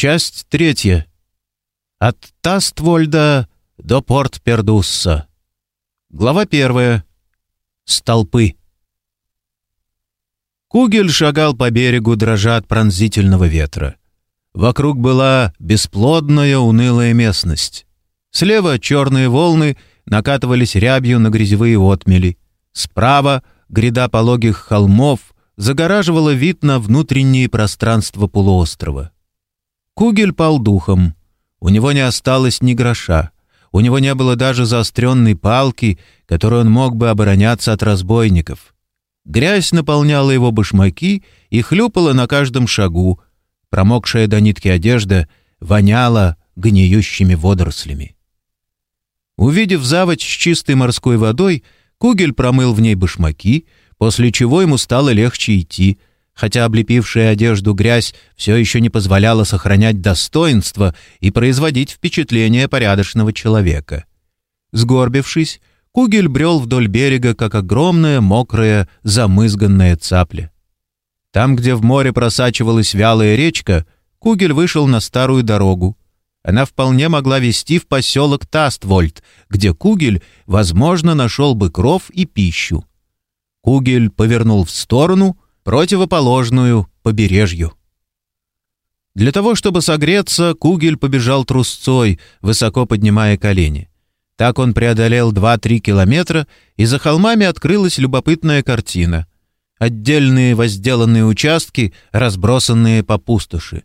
Часть третья. От Таствольда до порт Пердусса. Глава первая. Столпы. Кугель шагал по берегу, дрожа от пронзительного ветра. Вокруг была бесплодная, унылая местность. Слева черные волны накатывались рябью на грязевые отмели. Справа гряда пологих холмов загораживала вид на внутренние пространства полуострова. Кугель пал духом. У него не осталось ни гроша. У него не было даже заостренной палки, которой он мог бы обороняться от разбойников. Грязь наполняла его башмаки и хлюпала на каждом шагу. Промокшая до нитки одежда воняла гниющими водорослями. Увидев заводь с чистой морской водой, Кугель промыл в ней башмаки, после чего ему стало легче идти, хотя облепившая одежду грязь все еще не позволяла сохранять достоинство и производить впечатление порядочного человека. Сгорбившись, Кугель брел вдоль берега, как огромная, мокрая, замызганная цапля. Там, где в море просачивалась вялая речка, Кугель вышел на старую дорогу. Она вполне могла вести в поселок Таствольд, где Кугель, возможно, нашел бы кров и пищу. Кугель повернул в сторону — противоположную побережью. Для того, чтобы согреться, Кугель побежал трусцой, высоко поднимая колени. Так он преодолел 2-3 километра, и за холмами открылась любопытная картина. Отдельные возделанные участки, разбросанные по пустоши.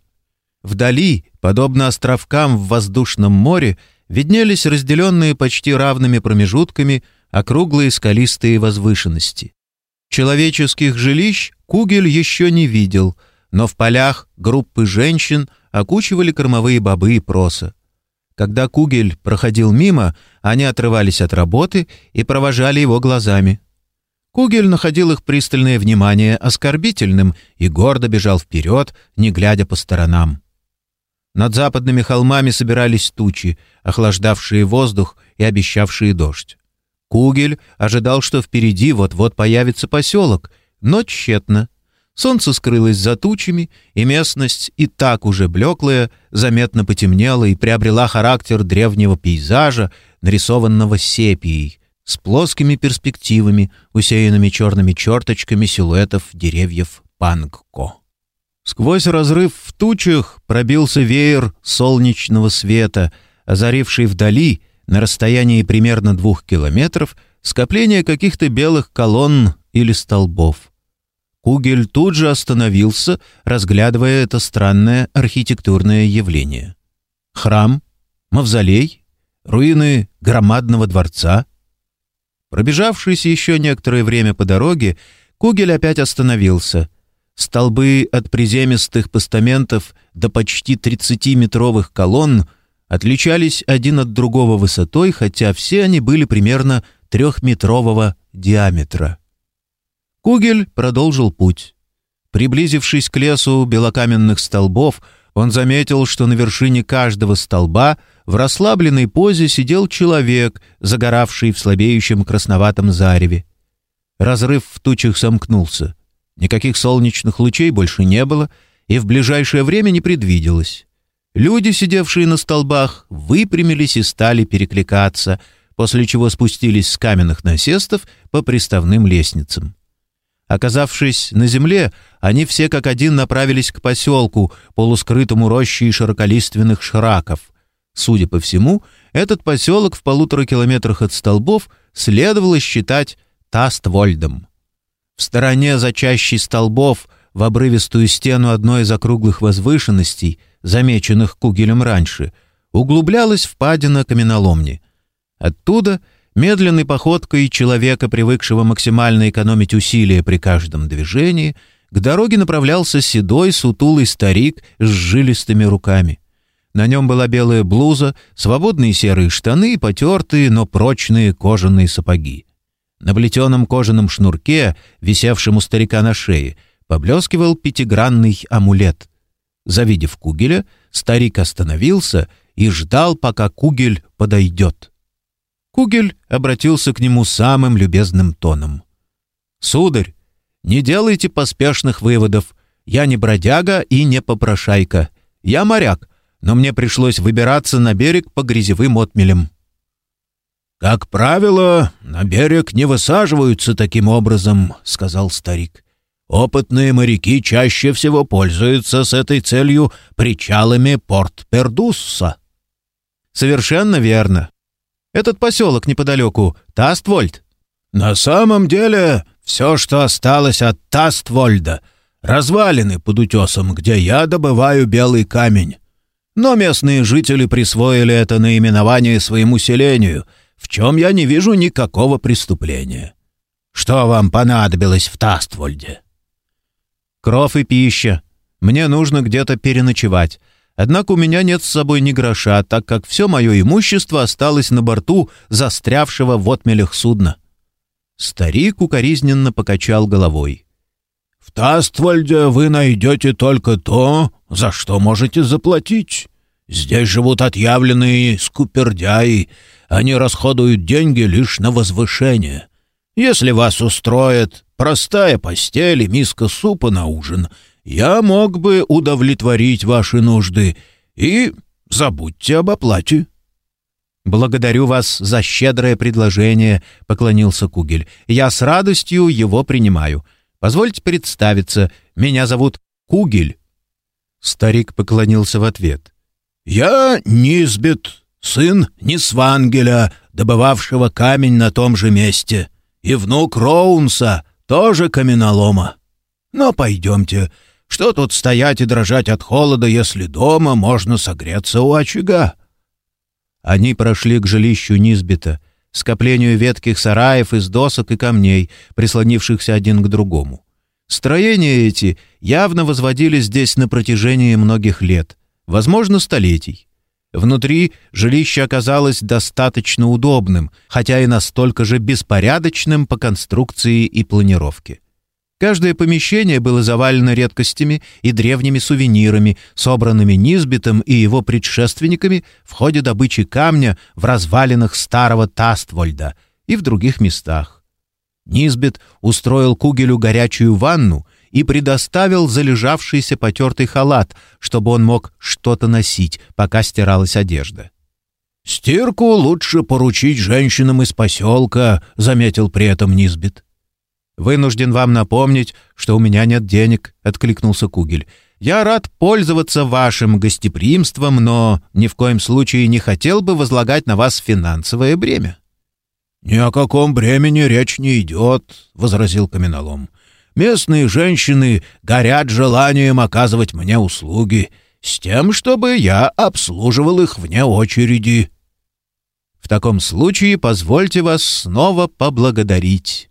Вдали, подобно островкам в воздушном море, виднелись разделенные почти равными промежутками округлые скалистые возвышенности. Человеческих жилищ Кугель еще не видел, но в полях группы женщин окучивали кормовые бобы и проса. Когда Кугель проходил мимо, они отрывались от работы и провожали его глазами. Кугель находил их пристальное внимание оскорбительным и гордо бежал вперед, не глядя по сторонам. Над западными холмами собирались тучи, охлаждавшие воздух и обещавшие дождь. Кугель ожидал, что впереди вот-вот появится поселок, но тщетно. Солнце скрылось за тучами, и местность, и так уже блеклая, заметно потемнела и приобрела характер древнего пейзажа, нарисованного сепией, с плоскими перспективами, усеянными черными черточками силуэтов деревьев Пангко. Сквозь разрыв в тучах пробился веер солнечного света, озаривший вдали — на расстоянии примерно двух километров скопление каких-то белых колонн или столбов. Кугель тут же остановился, разглядывая это странное архитектурное явление. Храм, мавзолей, руины громадного дворца. Пробежавшись еще некоторое время по дороге, Кугель опять остановился. Столбы от приземистых постаментов до почти 30-метровых колонн — отличались один от другого высотой, хотя все они были примерно трехметрового диаметра. Кугель продолжил путь. Приблизившись к лесу белокаменных столбов, он заметил, что на вершине каждого столба в расслабленной позе сидел человек, загоравший в слабеющем красноватом зареве. Разрыв в тучах сомкнулся. Никаких солнечных лучей больше не было, и в ближайшее время не предвиделось. Люди, сидевшие на столбах, выпрямились и стали перекликаться, после чего спустились с каменных насестов по приставным лестницам. Оказавшись на земле, они все как один направились к поселку, полускрытому рощей широколиственных шраков. Судя по всему, этот поселок в полутора километрах от столбов следовало считать Таствольдом. В стороне за чащей столбов, в обрывистую стену одной из округлых возвышенностей — замеченных Кугелем раньше, углублялась впадина каменоломни. Оттуда, медленной походкой человека, привыкшего максимально экономить усилия при каждом движении, к дороге направлялся седой, сутулый старик с жилистыми руками. На нем была белая блуза, свободные серые штаны и потертые, но прочные кожаные сапоги. На плетеном кожаном шнурке, висевшем у старика на шее, поблескивал пятигранный амулет. Завидев Кугеля, старик остановился и ждал, пока Кугель подойдет. Кугель обратился к нему самым любезным тоном. «Сударь, не делайте поспешных выводов. Я не бродяга и не попрошайка. Я моряк, но мне пришлось выбираться на берег по грязевым отмелям». «Как правило, на берег не высаживаются таким образом», — сказал старик. «Опытные моряки чаще всего пользуются с этой целью причалами порт Пердусса». «Совершенно верно. Этот поселок неподалеку — Таствольд». «На самом деле, все, что осталось от Таствольда, развалины под утесом, где я добываю белый камень. Но местные жители присвоили это наименование своему селению, в чем я не вижу никакого преступления. Что вам понадобилось в Таствольде?» «Кров и пища. Мне нужно где-то переночевать. Однако у меня нет с собой ни гроша, так как все мое имущество осталось на борту застрявшего в отмелях судна». Старик укоризненно покачал головой. «В Таствольде вы найдете только то, за что можете заплатить. Здесь живут отъявленные скупердяи, они расходуют деньги лишь на возвышение. Если вас устроит простая постель и миска супа на ужин, я мог бы удовлетворить ваши нужды и забудьте об оплате». «Благодарю вас за щедрое предложение», — поклонился Кугель. «Я с радостью его принимаю. Позвольте представиться. Меня зовут Кугель». Старик поклонился в ответ. «Я Низбет, сын Нисвангеля, добывавшего камень на том же месте, и внук Роунса, тоже каменолома. Но пойдемте, что тут стоять и дрожать от холода, если дома можно согреться у очага?» Они прошли к жилищу Низбита, скоплению ветких сараев из досок и камней, прислонившихся один к другому. Строения эти явно возводились здесь на протяжении многих лет, возможно, столетий. Внутри жилище оказалось достаточно удобным, хотя и настолько же беспорядочным по конструкции и планировке. Каждое помещение было завалено редкостями и древними сувенирами, собранными Низбитом и его предшественниками в ходе добычи камня в развалинах старого Таствольда и в других местах. Низбит устроил Кугелю горячую ванну и предоставил залежавшийся потертый халат, чтобы он мог что-то носить, пока стиралась одежда. «Стирку лучше поручить женщинам из поселка», — заметил при этом Низбит. «Вынужден вам напомнить, что у меня нет денег», — откликнулся Кугель. «Я рад пользоваться вашим гостеприимством, но ни в коем случае не хотел бы возлагать на вас финансовое бремя». «Ни о каком бремени речь не идет», — возразил каменолом. «Местные женщины горят желанием оказывать мне услуги, с тем, чтобы я обслуживал их вне очереди». «В таком случае позвольте вас снова поблагодарить».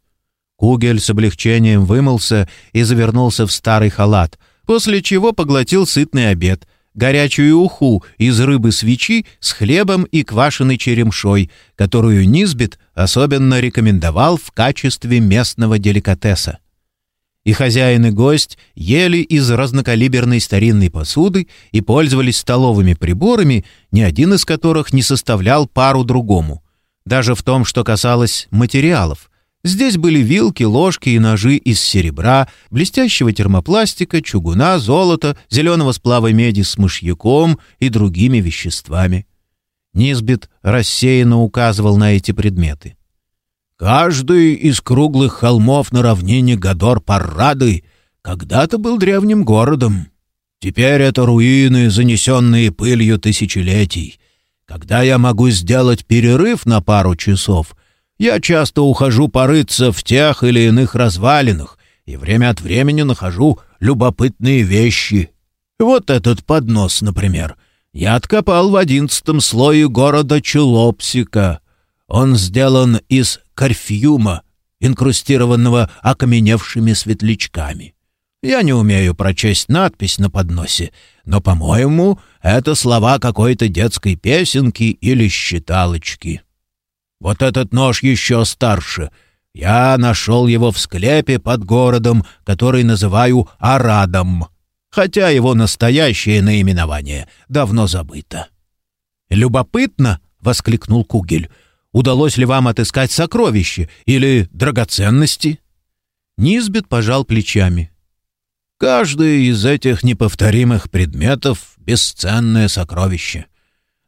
Кугель с облегчением вымылся и завернулся в старый халат, после чего поглотил сытный обед, горячую уху из рыбы свечи с хлебом и квашеной черемшой, которую Низбит особенно рекомендовал в качестве местного деликатеса. И хозяин и гость ели из разнокалиберной старинной посуды и пользовались столовыми приборами, ни один из которых не составлял пару другому. Даже в том, что касалось материалов. Здесь были вилки, ложки и ножи из серебра, блестящего термопластика, чугуна, золота, зеленого сплава меди с мышьяком и другими веществами. Низбит рассеянно указывал на эти предметы. «Каждый из круглых холмов на равнине Гадор-Паррады когда-то был древним городом. Теперь это руины, занесенные пылью тысячелетий. Когда я могу сделать перерыв на пару часов — я часто ухожу порыться в тех или иных развалинах и время от времени нахожу любопытные вещи. Вот этот поднос, например, я откопал в одиннадцатом слое города Челопсика. Он сделан из корфьюма, инкрустированного окаменевшими светлячками. Я не умею прочесть надпись на подносе, но, по-моему, это слова какой-то детской песенки или считалочки. Вот этот нож еще старше. Я нашел его в склепе под городом, который называю Арадом, хотя его настоящее наименование давно забыто». «Любопытно!» — воскликнул Кугель. «Удалось ли вам отыскать сокровище или драгоценности?» Низбет пожал плечами. «Каждый из этих неповторимых предметов бесценное сокровище.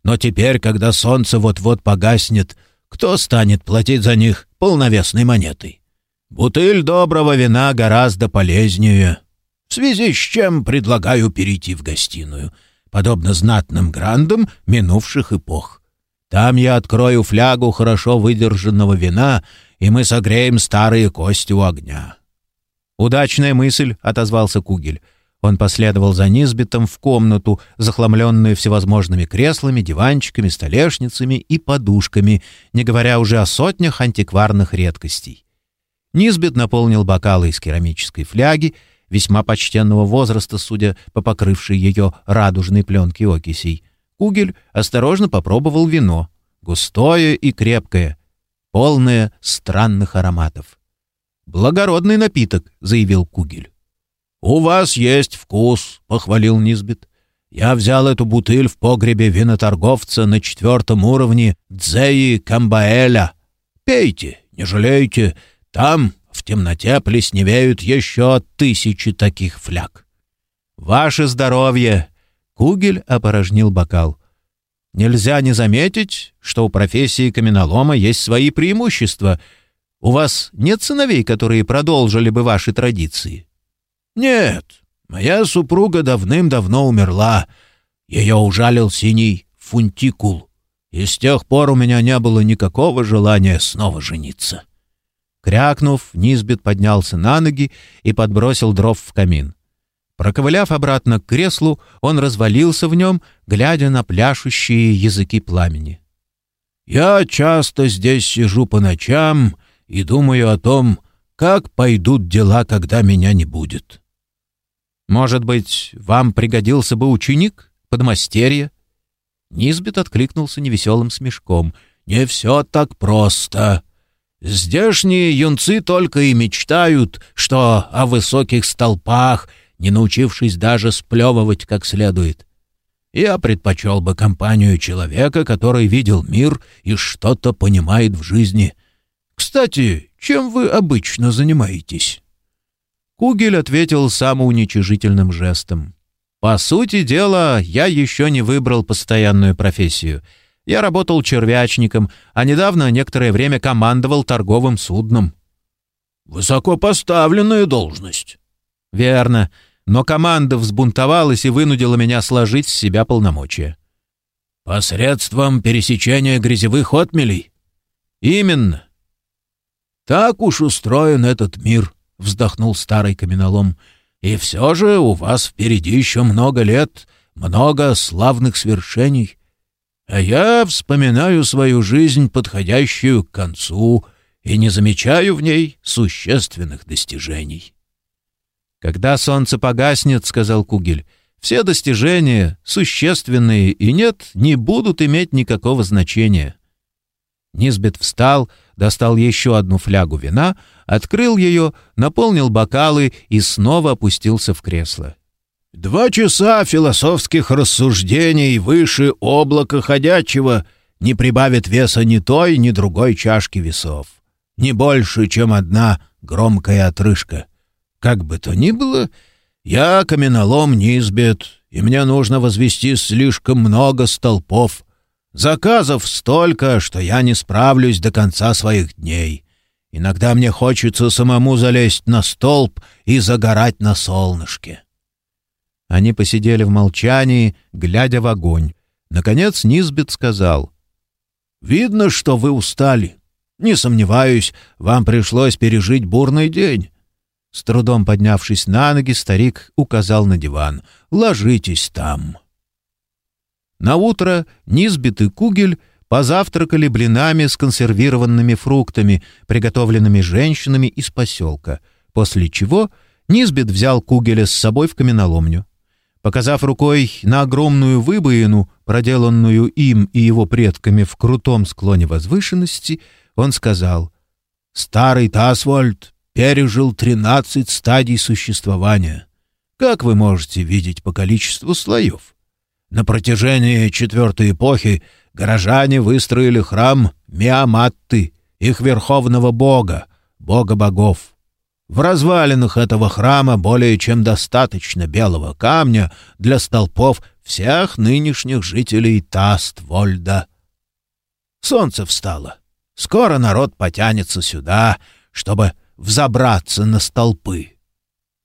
Но теперь, когда солнце вот-вот погаснет, кто станет платить за них полновесной монетой? Бутыль доброго вина гораздо полезнее. В связи с чем предлагаю перейти в гостиную, подобно знатным грандам минувших эпох. Там я открою флягу хорошо выдержанного вина, и мы согреем старые кости у огня». «Удачная мысль», — отозвался Кугель. Он последовал за Низбитом в комнату, захламленную всевозможными креслами, диванчиками, столешницами и подушками, не говоря уже о сотнях антикварных редкостей. Низбит наполнил бокалы из керамической фляги, весьма почтенного возраста, судя по покрывшей ее радужной пленке окисей. Кугель осторожно попробовал вино, густое и крепкое, полное странных ароматов. «Благородный напиток», — заявил Кугель. «У вас есть вкус», — похвалил Низбит. «Я взял эту бутыль в погребе виноторговца на четвертом уровне Дзеи Камбаэля. Пейте, не жалейте. Там в темноте плесневеют еще тысячи таких фляг». «Ваше здоровье!» — Кугель опорожнил бокал. «Нельзя не заметить, что у профессии каменолома есть свои преимущества. У вас нет сыновей, которые продолжили бы ваши традиции?» «Нет, моя супруга давным-давно умерла. Ее ужалил синий фунтикул, и с тех пор у меня не было никакого желания снова жениться». Крякнув, Низбит поднялся на ноги и подбросил дров в камин. Проковыляв обратно к креслу, он развалился в нем, глядя на пляшущие языки пламени. «Я часто здесь сижу по ночам и думаю о том, как пойдут дела, когда меня не будет. Может быть, вам пригодился бы ученик, подмастерье?» Низбит откликнулся невеселым смешком. «Не все так просто. Здешние юнцы только и мечтают, что о высоких столпах, не научившись даже сплевывать как следует. Я предпочел бы компанию человека, который видел мир и что-то понимает в жизни. Кстати, чем вы обычно занимаетесь?» Кугель ответил самоуничижительным жестом. «По сути дела, я еще не выбрал постоянную профессию. Я работал червячником, а недавно некоторое время командовал торговым судном». «Высокопоставленная должность». «Верно. Но команда взбунтовалась и вынудила меня сложить с себя полномочия». «Посредством пересечения грязевых отмелей?» «Именно». «Так уж устроен этот мир», — вздохнул старый каменолом. «И все же у вас впереди еще много лет, много славных свершений. А я вспоминаю свою жизнь, подходящую к концу, и не замечаю в ней существенных достижений». «Когда солнце погаснет, — сказал Кугель, — все достижения, существенные и нет, не будут иметь никакого значения». Низбет встал, достал еще одну флягу вина, открыл ее, наполнил бокалы и снова опустился в кресло. «Два часа философских рассуждений выше облака ходячего не прибавит веса ни той, ни другой чашки весов. Не больше, чем одна громкая отрыжка. Как бы то ни было, я каменолом Низбет, и мне нужно возвести слишком много столпов, Заказов столько, что я не справлюсь до конца своих дней. Иногда мне хочется самому залезть на столб и загорать на солнышке». Они посидели в молчании, глядя в огонь. Наконец Низбит сказал. «Видно, что вы устали. Не сомневаюсь, вам пришлось пережить бурный день». С трудом поднявшись на ноги, старик указал на диван. «Ложитесь там». На утро Низбит и Кугель позавтракали блинами с консервированными фруктами, приготовленными женщинами из поселка, после чего Низбит взял Кугеля с собой в каменоломню. Показав рукой на огромную выбоину, проделанную им и его предками в крутом склоне возвышенности, он сказал, «Старый Тасвольд пережил тринадцать стадий существования. Как вы можете видеть по количеству слоев? На протяжении четвертой эпохи горожане выстроили храм Миаматты, их верховного бога, бога богов. В развалинах этого храма более чем достаточно белого камня для столпов всех нынешних жителей Таствольда. Солнце встало. Скоро народ потянется сюда, чтобы взобраться на столпы.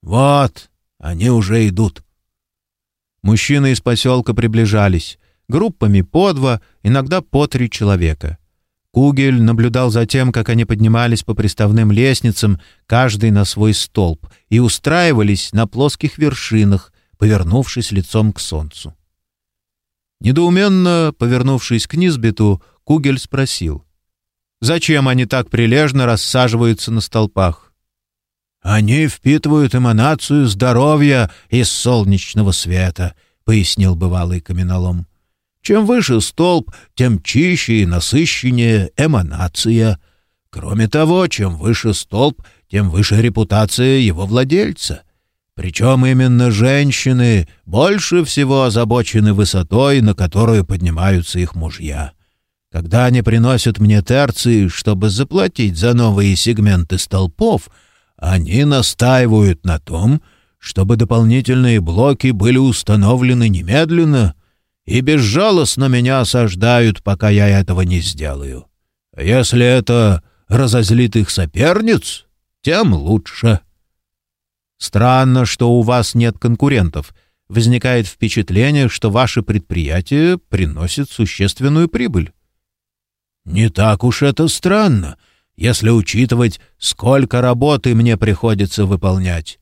Вот, они уже идут. Мужчины из поселка приближались, группами по два, иногда по три человека. Кугель наблюдал за тем, как они поднимались по приставным лестницам, каждый на свой столб, и устраивались на плоских вершинах, повернувшись лицом к солнцу. Недоуменно повернувшись к Низбету, Кугель спросил, «Зачем они так прилежно рассаживаются на столпах?» «Они впитывают эманацию здоровья из солнечного света», — пояснил бывалый каменолом. «Чем выше столб, тем чище и насыщеннее эманация. Кроме того, чем выше столб, тем выше репутация его владельца. Причем именно женщины больше всего озабочены высотой, на которую поднимаются их мужья. Когда они приносят мне терции, чтобы заплатить за новые сегменты столпов, они настаивают на том, чтобы дополнительные блоки были установлены немедленно и безжалостно меня осаждают, пока я этого не сделаю. А если это разозлит их соперниц, тем лучше. Странно, что у вас нет конкурентов. Возникает впечатление, что ваше предприятие приносит существенную прибыль. Не так уж это странно, если учитывать, сколько работы мне приходится выполнять.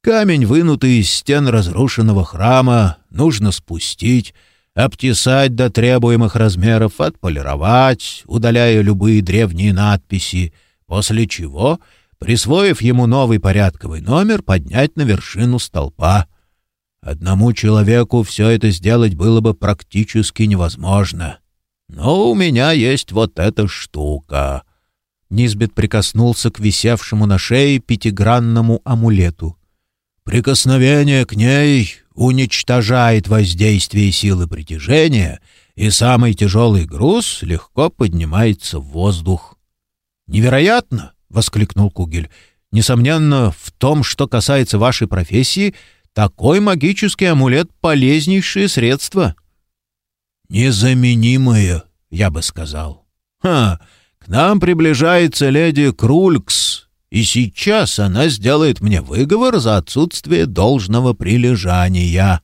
Камень, вынутый из стен разрушенного храма, нужно спустить, обтесать до требуемых размеров, отполировать, удаляя любые древние надписи, после чего, присвоив ему новый порядковый номер, поднять на вершину столпа. Одному человеку все это сделать было бы практически невозможно. Но у меня есть вот эта штука». Низбет прикоснулся к висевшему на шее пятигранному амулету. «Прикосновение к ней уничтожает воздействие силы притяжения, и самый тяжелый груз легко поднимается в воздух». «Невероятно!» — воскликнул Кугель. «Несомненно, в том, что касается вашей профессии, такой магический амулет — полезнейшее средство». Незаменимое, я бы сказал. Ха, нам приближается леди Крулькс, и сейчас она сделает мне выговор за отсутствие должного прилежания.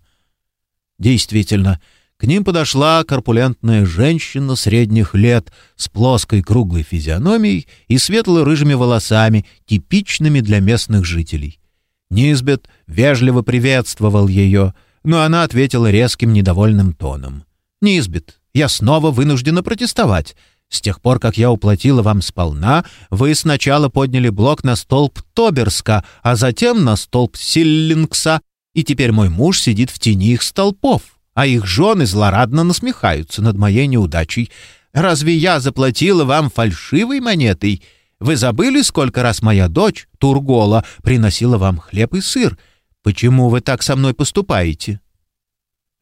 Действительно, к ним подошла корпулентная женщина средних лет с плоской круглой физиономией и светло-рыжими волосами, типичными для местных жителей. Низбет вежливо приветствовал ее, но она ответила резким недовольным тоном. Низбит, я снова вынуждена протестовать. С тех пор, как я уплатила вам сполна, вы сначала подняли блок на столб Тоберска, а затем на столб Силлингса, и теперь мой муж сидит в тени их столпов, а их жены злорадно насмехаются над моей неудачей. Разве я заплатила вам фальшивой монетой? Вы забыли, сколько раз моя дочь, Тургола, приносила вам хлеб и сыр? Почему вы так со мной поступаете?»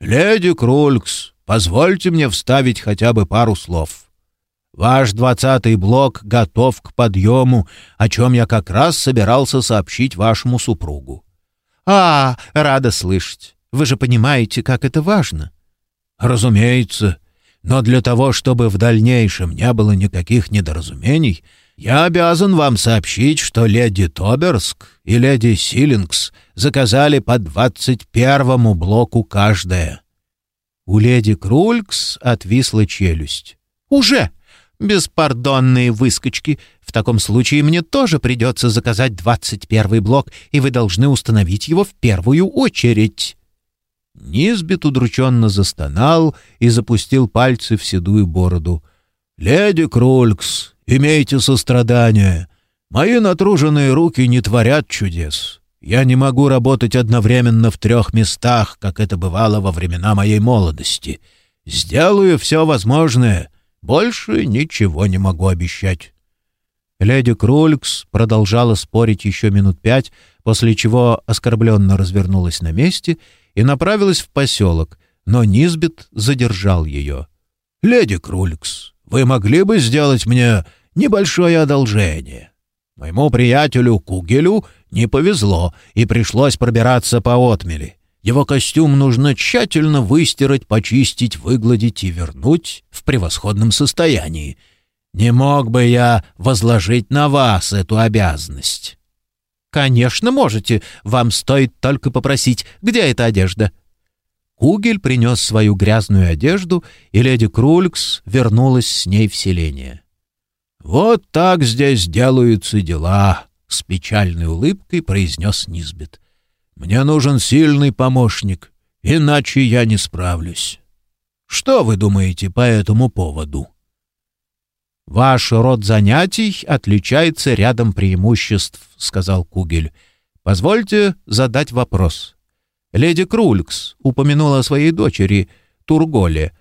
«Леди Крулькс, позвольте мне вставить хотя бы пару слов. Ваш двадцатый блок готов к подъему, о чем я как раз собирался сообщить вашему супругу. А, рада слышать. Вы же понимаете, как это важно. Разумеется. Но для того, чтобы в дальнейшем не было никаких недоразумений, я обязан вам сообщить, что леди Тоберск и леди Силингс заказали по двадцать первому блоку каждая. У леди Крулькс отвисла челюсть. «Уже! Беспардонные выскочки! В таком случае мне тоже придется заказать двадцать первый блок, и вы должны установить его в первую очередь!» Низбит удрученно застонал и запустил пальцы в седую бороду. «Леди Крулькс, имейте сострадание. Мои натруженные руки не творят чудес. Я не могу работать одновременно в трех местах, как это бывало во времена моей молодости. Сделаю все возможное. Больше ничего не могу обещать». Леди Крулькс продолжала спорить еще минут пять, после чего оскорбленно развернулась на месте и направилась в поселок, но Низбит задержал ее. «Леди Крулькс, вы могли бы сделать мне небольшое одолжение?» Моему приятелю Кугелю не повезло, и пришлось пробираться по отмели. Его костюм нужно тщательно выстирать, почистить, выгладить и вернуть в превосходном состоянии. Не мог бы я возложить на вас эту обязанность?» «Конечно можете. Вам стоит только попросить, где эта одежда?» Кугель принес свою грязную одежду, и леди Крулькс вернулась с ней в селение. «Вот так здесь делаются дела», — с печальной улыбкой произнес Низбет. Мне нужен сильный помощник, иначе я не справлюсь. Что вы думаете по этому поводу? Ваш род занятий отличается рядом преимуществ, сказал Кугель. Позвольте задать вопрос. Леди Крулькс упомянула о своей дочери Турголе.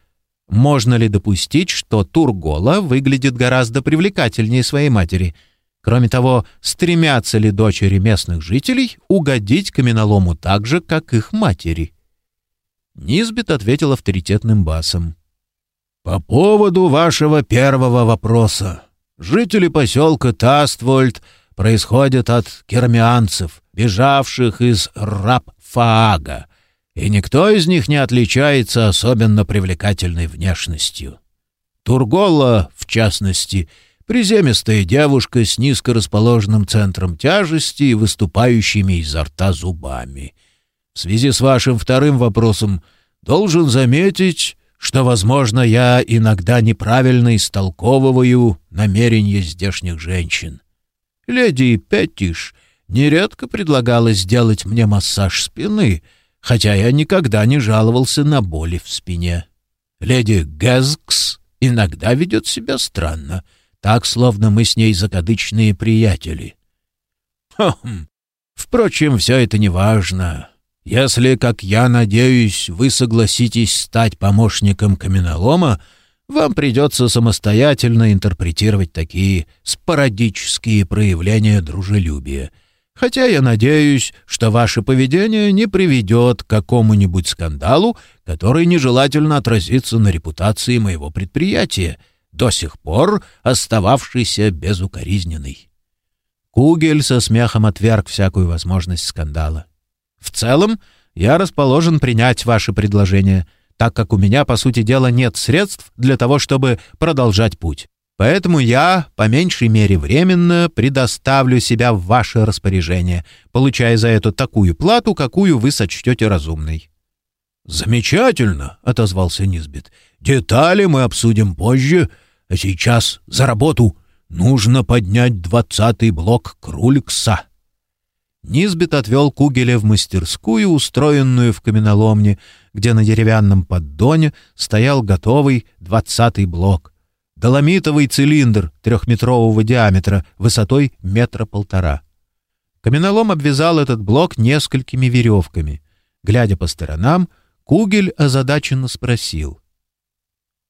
Можно ли допустить, что Тургола выглядит гораздо привлекательнее своей матери? — Кроме того, стремятся ли дочери местных жителей угодить каменолому так же, как их матери? Низбит ответил авторитетным басом. «По поводу вашего первого вопроса. Жители поселка Таствольд происходят от кермианцев, бежавших из Раб-Фаага, и никто из них не отличается особенно привлекательной внешностью. Тургола, в частности, — Приземистая девушка с низко расположенным центром тяжести и выступающими изо рта зубами. В связи с вашим вторым вопросом должен заметить, что, возможно, я иногда неправильно истолковываю намерения здешних женщин. Леди Петтиш нередко предлагала сделать мне массаж спины, хотя я никогда не жаловался на боли в спине. Леди Гэзкс иногда ведет себя странно — так, словно мы с ней закадычные приятели. Хм. Впрочем, все это не важно. Если, как я надеюсь, вы согласитесь стать помощником каменолома, вам придется самостоятельно интерпретировать такие спорадические проявления дружелюбия. Хотя я надеюсь, что ваше поведение не приведет к какому-нибудь скандалу, который нежелательно отразится на репутации моего предприятия — до сих пор остававшийся безукоризненный. Кугель со смехом отверг всякую возможность скандала. «В целом, я расположен принять ваше предложение, так как у меня, по сути дела, нет средств для того, чтобы продолжать путь. Поэтому я, по меньшей мере временно, предоставлю себя в ваше распоряжение, получая за это такую плату, какую вы сочтете разумной». «Замечательно!» — отозвался Низбит. «Детали мы обсудим позже, а сейчас за работу. Нужно поднять двадцатый блок Крулькса». Низбит отвел Кугеля в мастерскую, устроенную в каменоломне, где на деревянном поддоне стоял готовый двадцатый блок. Доломитовый цилиндр трехметрового диаметра высотой метра полтора. Каменолом обвязал этот блок несколькими веревками. Глядя по сторонам, Кугель озадаченно спросил.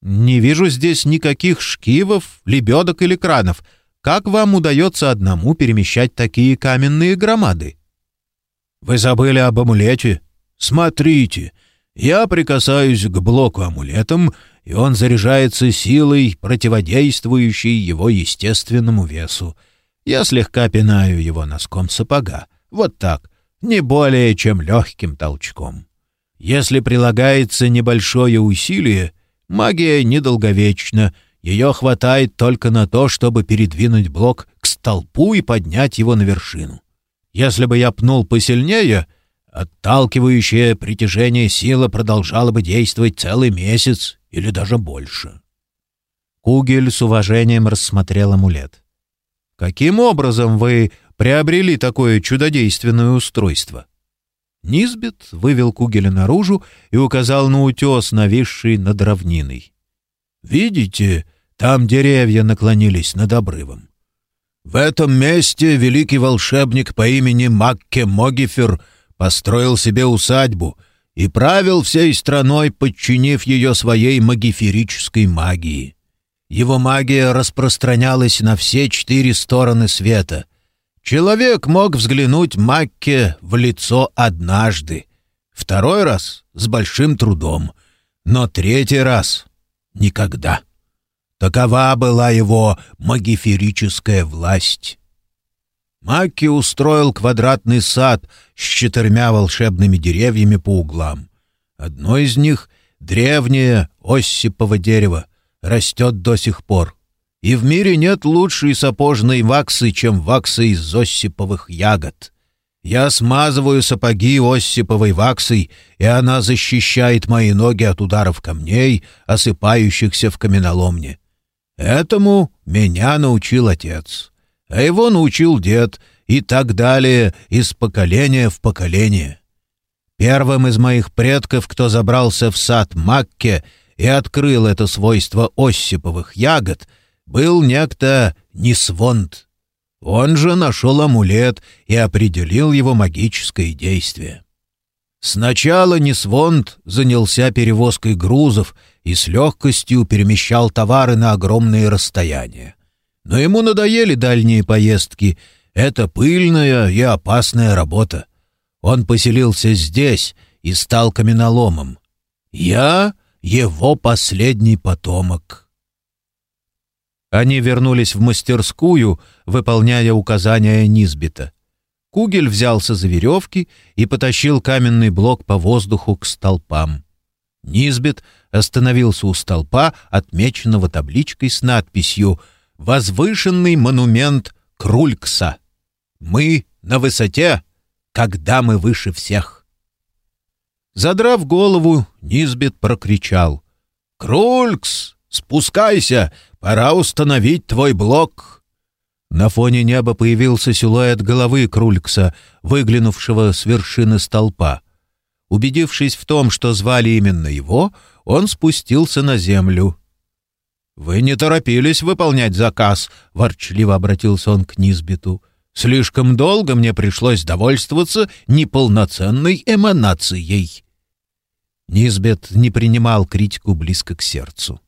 «Не вижу здесь никаких шкивов, лебедок или кранов. Как вам удается одному перемещать такие каменные громады?» «Вы забыли об амулете? Смотрите, я прикасаюсь к блоку амулетом, и он заряжается силой, противодействующей его естественному весу. Я слегка пинаю его носком сапога. Вот так, не более чем легким толчком. Если прилагается небольшое усилие, магия недолговечна, ее хватает только на то, чтобы передвинуть блок к столпу и поднять его на вершину. Если бы я пнул посильнее, отталкивающее притяжение сила продолжало бы действовать целый месяц или даже больше. Кугель с уважением рассмотрел амулет. «Каким образом вы приобрели такое чудодейственное устройство?» Низбет вывел Кугеля наружу и указал на утес, нависший над равниной. «Видите, там деревья наклонились над обрывом. В этом месте великий волшебник по имени Макке Могифер построил себе усадьбу и правил всей страной, подчинив ее своей магиферической магии. Его магия распространялась на все четыре стороны света — Человек мог взглянуть Макке в лицо однажды, второй раз с большим трудом, но третий раз — никогда. Такова была его магиферическая власть. Макки устроил квадратный сад с четырьмя волшебными деревьями по углам. Одно из них — древнее Оссипово дерево, растет до сих пор. И в мире нет лучшей сапожной ваксы, чем вакса из оссиповых ягод. Я смазываю сапоги оссиповой ваксой, и она защищает мои ноги от ударов камней, осыпающихся в каменоломне. Этому меня научил отец, а его научил дед, и так далее из поколения в поколение. Первым из моих предков, кто забрался в сад Макке и открыл это свойство оссиповых ягод — был некто Нисвонд. Он же нашел амулет и определил его магическое действие. Сначала Нисвонд занялся перевозкой грузов и с легкостью перемещал товары на огромные расстояния. Но ему надоели дальние поездки. Это пыльная и опасная работа. Он поселился здесь и стал каменоломом. Я — его последний потомок. Они вернулись в мастерскую, выполняя указания Низбита. Кугель взялся за веревки и потащил каменный блок по воздуху к столпам. Низбит остановился у столпа, отмеченного табличкой с надписью «Возвышенный монумент Крулькса». «Мы на высоте, когда мы выше всех». Задрав голову, Низбит прокричал «Крулькс, спускайся, Пора установить твой блок». На фоне неба появился силуэт головы Крулькса, выглянувшего с вершины столпа. Убедившись в том, что звали именно его, он спустился на землю. «Вы не торопились выполнять заказ», — ворчливо обратился он к Низбиту. «Слишком долго мне пришлось довольствоваться неполноценной эманацией». Низбет не принимал критику близко к сердцу.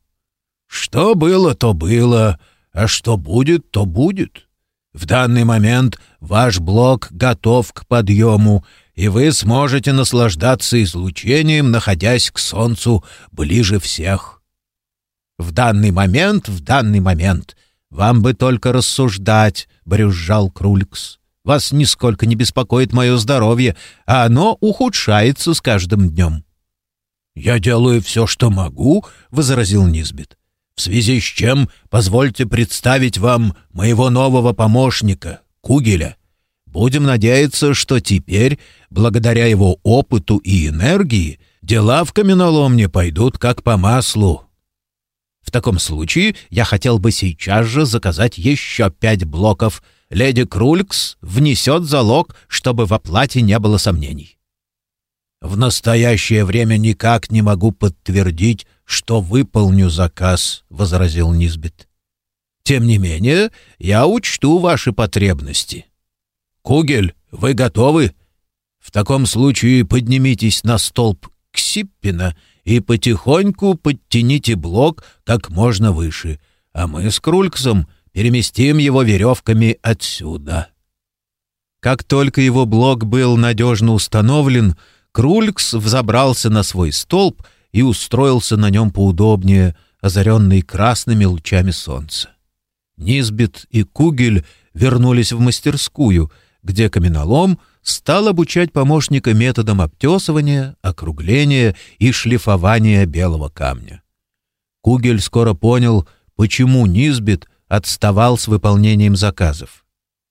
Что было, то было, а что будет, то будет. В данный момент ваш блок готов к подъему, и вы сможете наслаждаться излучением, находясь к Солнцу ближе всех. В данный момент, в данный момент, вам бы только рассуждать, — брюзжал Крулькс. Вас нисколько не беспокоит мое здоровье, а оно ухудшается с каждым днем. — Я делаю все, что могу, — возразил Низбит в связи с чем позвольте представить вам моего нового помощника, Кугеля. Будем надеяться, что теперь, благодаря его опыту и энергии, дела в каменоломне пойдут как по маслу. В таком случае я хотел бы сейчас же заказать еще пять блоков. Леди Крулькс внесет залог, чтобы в оплате не было сомнений. В настоящее время никак не могу подтвердить, что выполню заказ», — возразил Низбит. «Тем не менее, я учту ваши потребности». «Кугель, вы готовы?» «В таком случае поднимитесь на столб Ксиппина и потихоньку подтяните блок как можно выше, а мы с Крульксом переместим его веревками отсюда». Как только его блок был надежно установлен, Крулькс взобрался на свой столб — и устроился на нем поудобнее, озаренный красными лучами солнца. Низбит и Кугель вернулись в мастерскую, где каменолом стал обучать помощника методам обтесывания, округления и шлифования белого камня. Кугель скоро понял, почему Низбит отставал с выполнением заказов.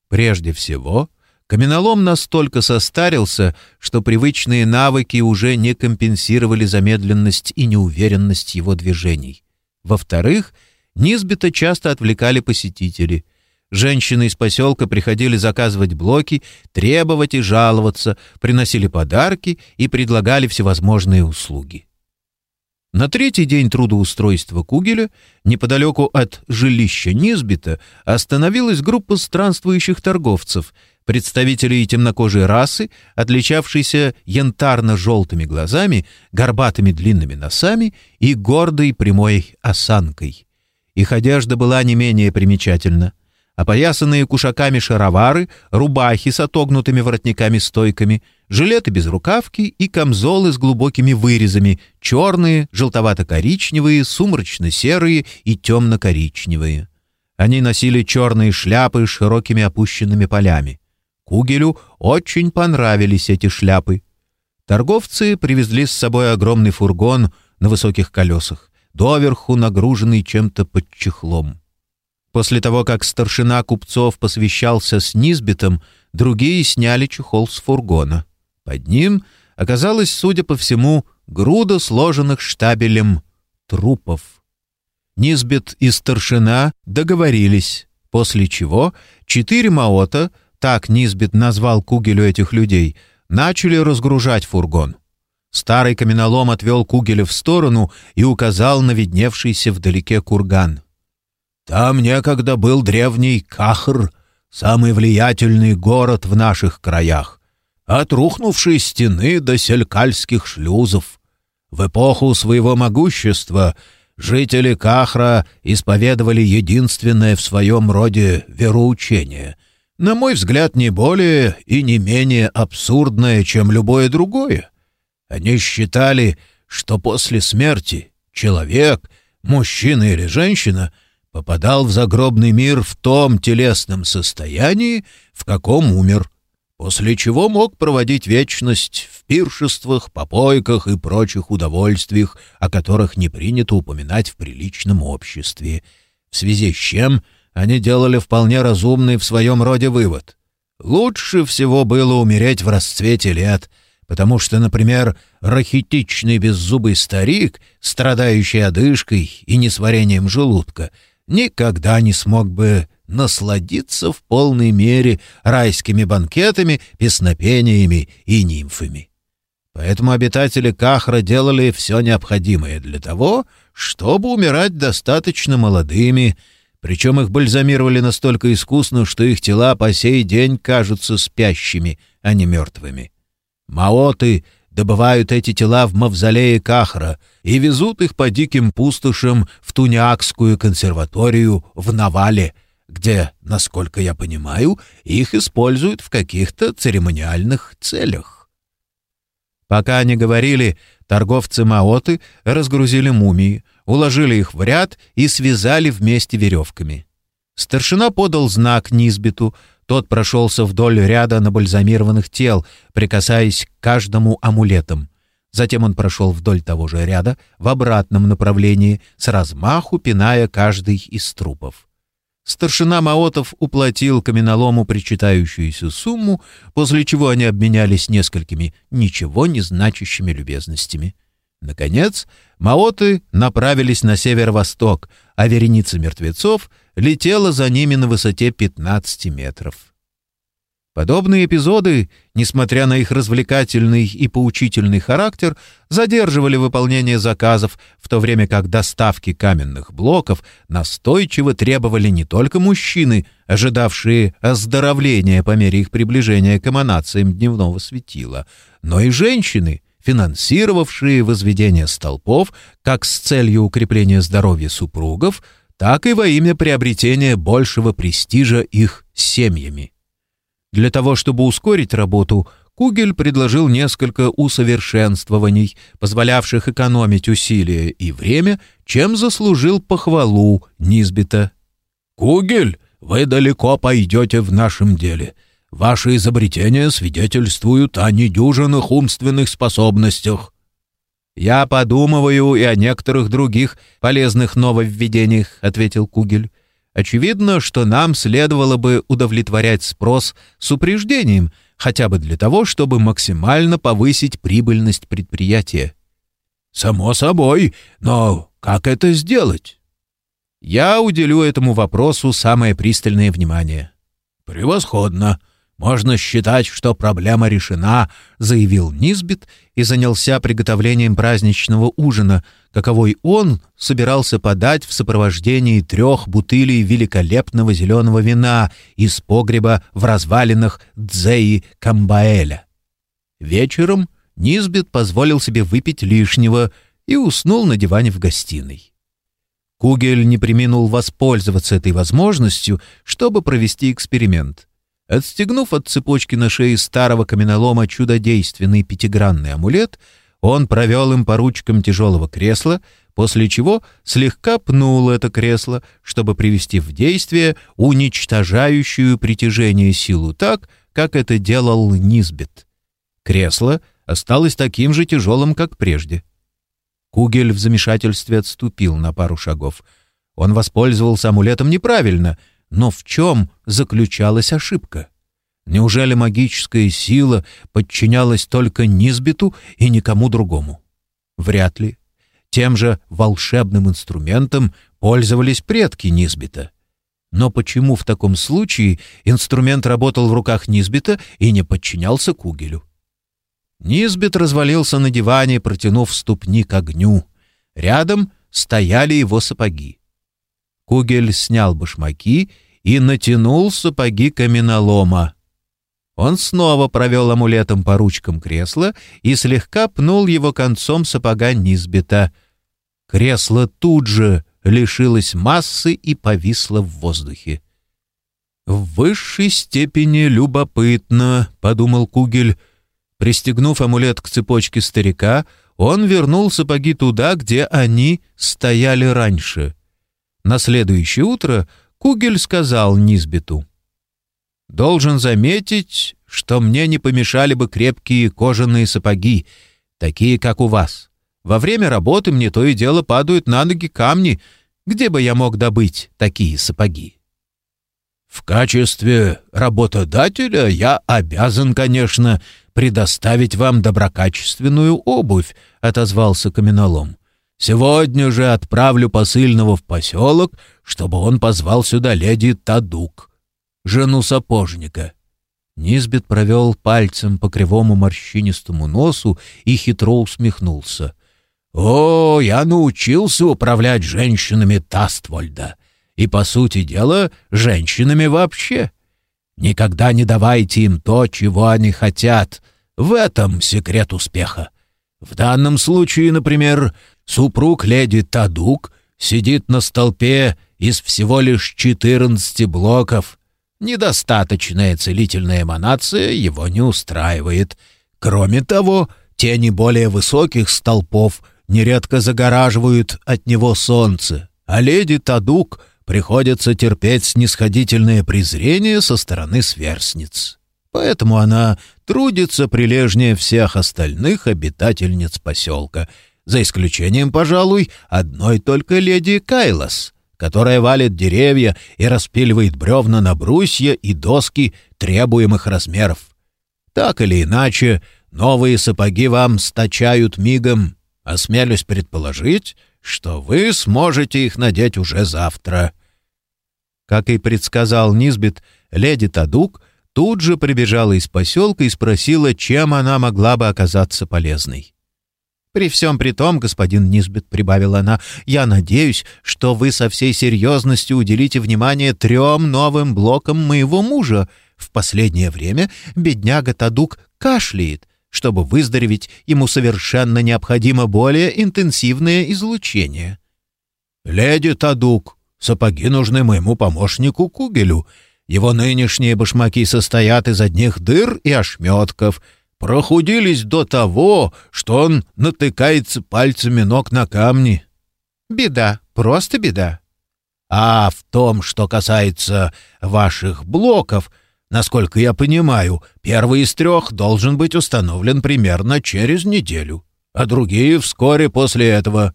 Прежде всего, Каменолом настолько состарился, что привычные навыки уже не компенсировали замедленность и неуверенность его движений. Во-вторых, Низбита часто отвлекали посетители. Женщины из поселка приходили заказывать блоки, требовать и жаловаться, приносили подарки и предлагали всевозможные услуги. На третий день трудоустройства Кугеля, неподалеку от жилища Низбита, остановилась группа странствующих торговцев — представителей темнокожей расы, отличавшейся янтарно-желтыми глазами, горбатыми длинными носами и гордой прямой осанкой. Их одежда была не менее примечательна. Опоясанные кушаками шаровары, рубахи с отогнутыми воротниками-стойками, жилеты без рукавки и камзолы с глубокими вырезами, черные, желтовато-коричневые, сумрачно-серые и темно-коричневые. Они носили черные шляпы с широкими опущенными полями. Кугелю очень понравились эти шляпы. Торговцы привезли с собой огромный фургон на высоких колесах, доверху нагруженный чем-то под чехлом. После того, как старшина купцов посвящался с Низбитом, другие сняли чехол с фургона. Под ним оказалась, судя по всему, груда сложенных штабелем трупов. Низбит и старшина договорились, после чего четыре маота, так Низбит назвал Кугелю этих людей, начали разгружать фургон. Старый каменолом отвел Кугеля в сторону и указал на видневшийся вдалеке курган. Там некогда был древний Кахр, самый влиятельный город в наших краях, от рухнувшей стены до селькальских шлюзов. В эпоху своего могущества жители Кахра исповедовали единственное в своем роде вероучение, на мой взгляд, не более и не менее абсурдное, чем любое другое. Они считали, что после смерти человек, мужчина или женщина — попадал в загробный мир в том телесном состоянии, в каком умер, после чего мог проводить вечность в пиршествах, попойках и прочих удовольствиях, о которых не принято упоминать в приличном обществе, в связи с чем они делали вполне разумный в своем роде вывод. Лучше всего было умереть в расцвете лет — потому что, например, рахитичный беззубый старик, страдающий одышкой и несварением желудка, никогда не смог бы насладиться в полной мере райскими банкетами, песнопениями и нимфами. Поэтому обитатели Кахра делали все необходимое для того, чтобы умирать достаточно молодыми, причем их бальзамировали настолько искусно, что их тела по сей день кажутся спящими, а не мертвыми. Маоты добывают эти тела в мавзолее Кахра и везут их по диким пустошам в Туниакскую консерваторию в Навале, где, насколько я понимаю, их используют в каких-то церемониальных целях. Пока они говорили, торговцы Маоты разгрузили мумии, уложили их в ряд и связали вместе веревками. Старшина подал знак Низбиту, тот прошелся вдоль ряда набальзамированных тел, прикасаясь к каждому амулетом. Затем он прошел вдоль того же ряда в обратном направлении, с размаху пиная каждый из трупов. Старшина Маотов уплатил каменолому причитающуюся сумму, после чего они обменялись несколькими ничего не значащими любезностями. Наконец, Маоты направились на северо-восток, а вереница мертвецов летела за ними на высоте 15 метров. Подобные эпизоды, несмотря на их развлекательный и поучительный характер, задерживали выполнение заказов, в то время как доставки каменных блоков настойчиво требовали не только мужчины, ожидавшие оздоровления по мере их приближения к эманациям дневного светила, но и женщины, финансировавшие возведение столпов как с целью укрепления здоровья супругов, так и во имя приобретения большего престижа их семьями. Для того, чтобы ускорить работу, Кугель предложил несколько усовершенствований, позволявших экономить усилия и время, чем заслужил похвалу Низбита. «Кугель, вы далеко пойдете в нашем деле. Ваши изобретения свидетельствуют о недюжинных умственных способностях. «Я подумываю и о некоторых других полезных нововведениях», — ответил Кугель. «Очевидно, что нам следовало бы удовлетворять спрос с упреждением, хотя бы для того, чтобы максимально повысить прибыльность предприятия». «Само собой, но как это сделать?» «Я уделю этому вопросу самое пристальное внимание». «Превосходно!» «Можно считать, что проблема решена», — заявил Низбит и занялся приготовлением праздничного ужина, каковой он собирался подать в сопровождении трех бутылей великолепного зеленого вина из погреба в развалинах Дзеи Камбаэля. Вечером Низбит позволил себе выпить лишнего и уснул на диване в гостиной. Кугель не приминул воспользоваться этой возможностью, чтобы провести эксперимент — Отстегнув от цепочки на шее старого каменолома чудодейственный пятигранный амулет, он провел им по ручкам тяжелого кресла, после чего слегка пнул это кресло, чтобы привести в действие уничтожающую притяжение силу так, как это делал Низбет. Кресло осталось таким же тяжелым, как прежде. Кугель в замешательстве отступил на пару шагов. Он воспользовался амулетом неправильно, но в чем заключалась ошибка? Неужели магическая сила подчинялась только Низбиту и никому другому? Вряд ли. Тем же волшебным инструментом пользовались предки Низбита. Но почему в таком случае инструмент работал в руках Низбита и не подчинялся Кугелю? Низбит развалился на диване, протянув ступни к огню. Рядом стояли его сапоги. Кугель снял башмаки и натянул сапоги каменолома. Он снова провел амулетом по ручкам кресла и слегка пнул его концом сапога Низбита. Кресло тут же лишилось массы и повисло в воздухе. «В высшей степени любопытно», — подумал Кугель. Пристегнув амулет к цепочке старика, он вернул сапоги туда, где они стояли раньше. На следующее утро Кугель сказал Низбиту — Должен заметить, что мне не помешали бы крепкие кожаные сапоги, такие, как у вас. Во время работы мне то и дело падают на ноги камни. Где бы я мог добыть такие сапоги? В качестве работодателя я обязан, конечно, предоставить вам доброкачественную обувь, отозвался каменолом. Сегодня же отправлю посыльного в поселок, чтобы он позвал сюда леди Тадук жену сапожника». Низбит провел пальцем по кривому морщинистому носу и хитро усмехнулся. «О, я научился управлять женщинами Таствольда. И, по сути дела, женщинами вообще. Никогда не давайте им то, чего они хотят. В этом секрет успеха. В данном случае, например, супруг леди Тадук сидит на столпе из всего лишь четырнадцати блоков — Недостаточная целительная эманация его не устраивает. Кроме того, тени более высоких столпов нередко загораживают от него солнце, а леди Тадук приходится терпеть снисходительное презрение со стороны сверстниц. Поэтому она трудится прилежнее всех остальных обитательниц поселка, за исключением, пожалуй, одной только леди Кайлас, которая валит деревья и распиливает бревна на брусья и доски требуемых размеров. Так или иначе, новые сапоги вам стачают мигом. Осмелюсь предположить, что вы сможете их надеть уже завтра». Как и предсказал Низбит, леди Тадук тут же прибежала из поселка и спросила, чем она могла бы оказаться полезной. «При всем при том, господин Низбет», — прибавила она, — «я надеюсь, что вы со всей серьезностью уделите внимание трем новым блокам моего мужа. В последнее время бедняга Тадук кашляет. Чтобы выздороветь, ему совершенно необходимо более интенсивное излучение». «Леди Тадук, сапоги нужны моему помощнику Кугелю. Его нынешние башмаки состоят из одних дыр и ошметков» прохудились до того, что он натыкается пальцами ног на камни. Беда, просто беда. А в том, что касается ваших блоков, насколько я понимаю, первый из трех должен быть установлен примерно через неделю, а другие вскоре после этого.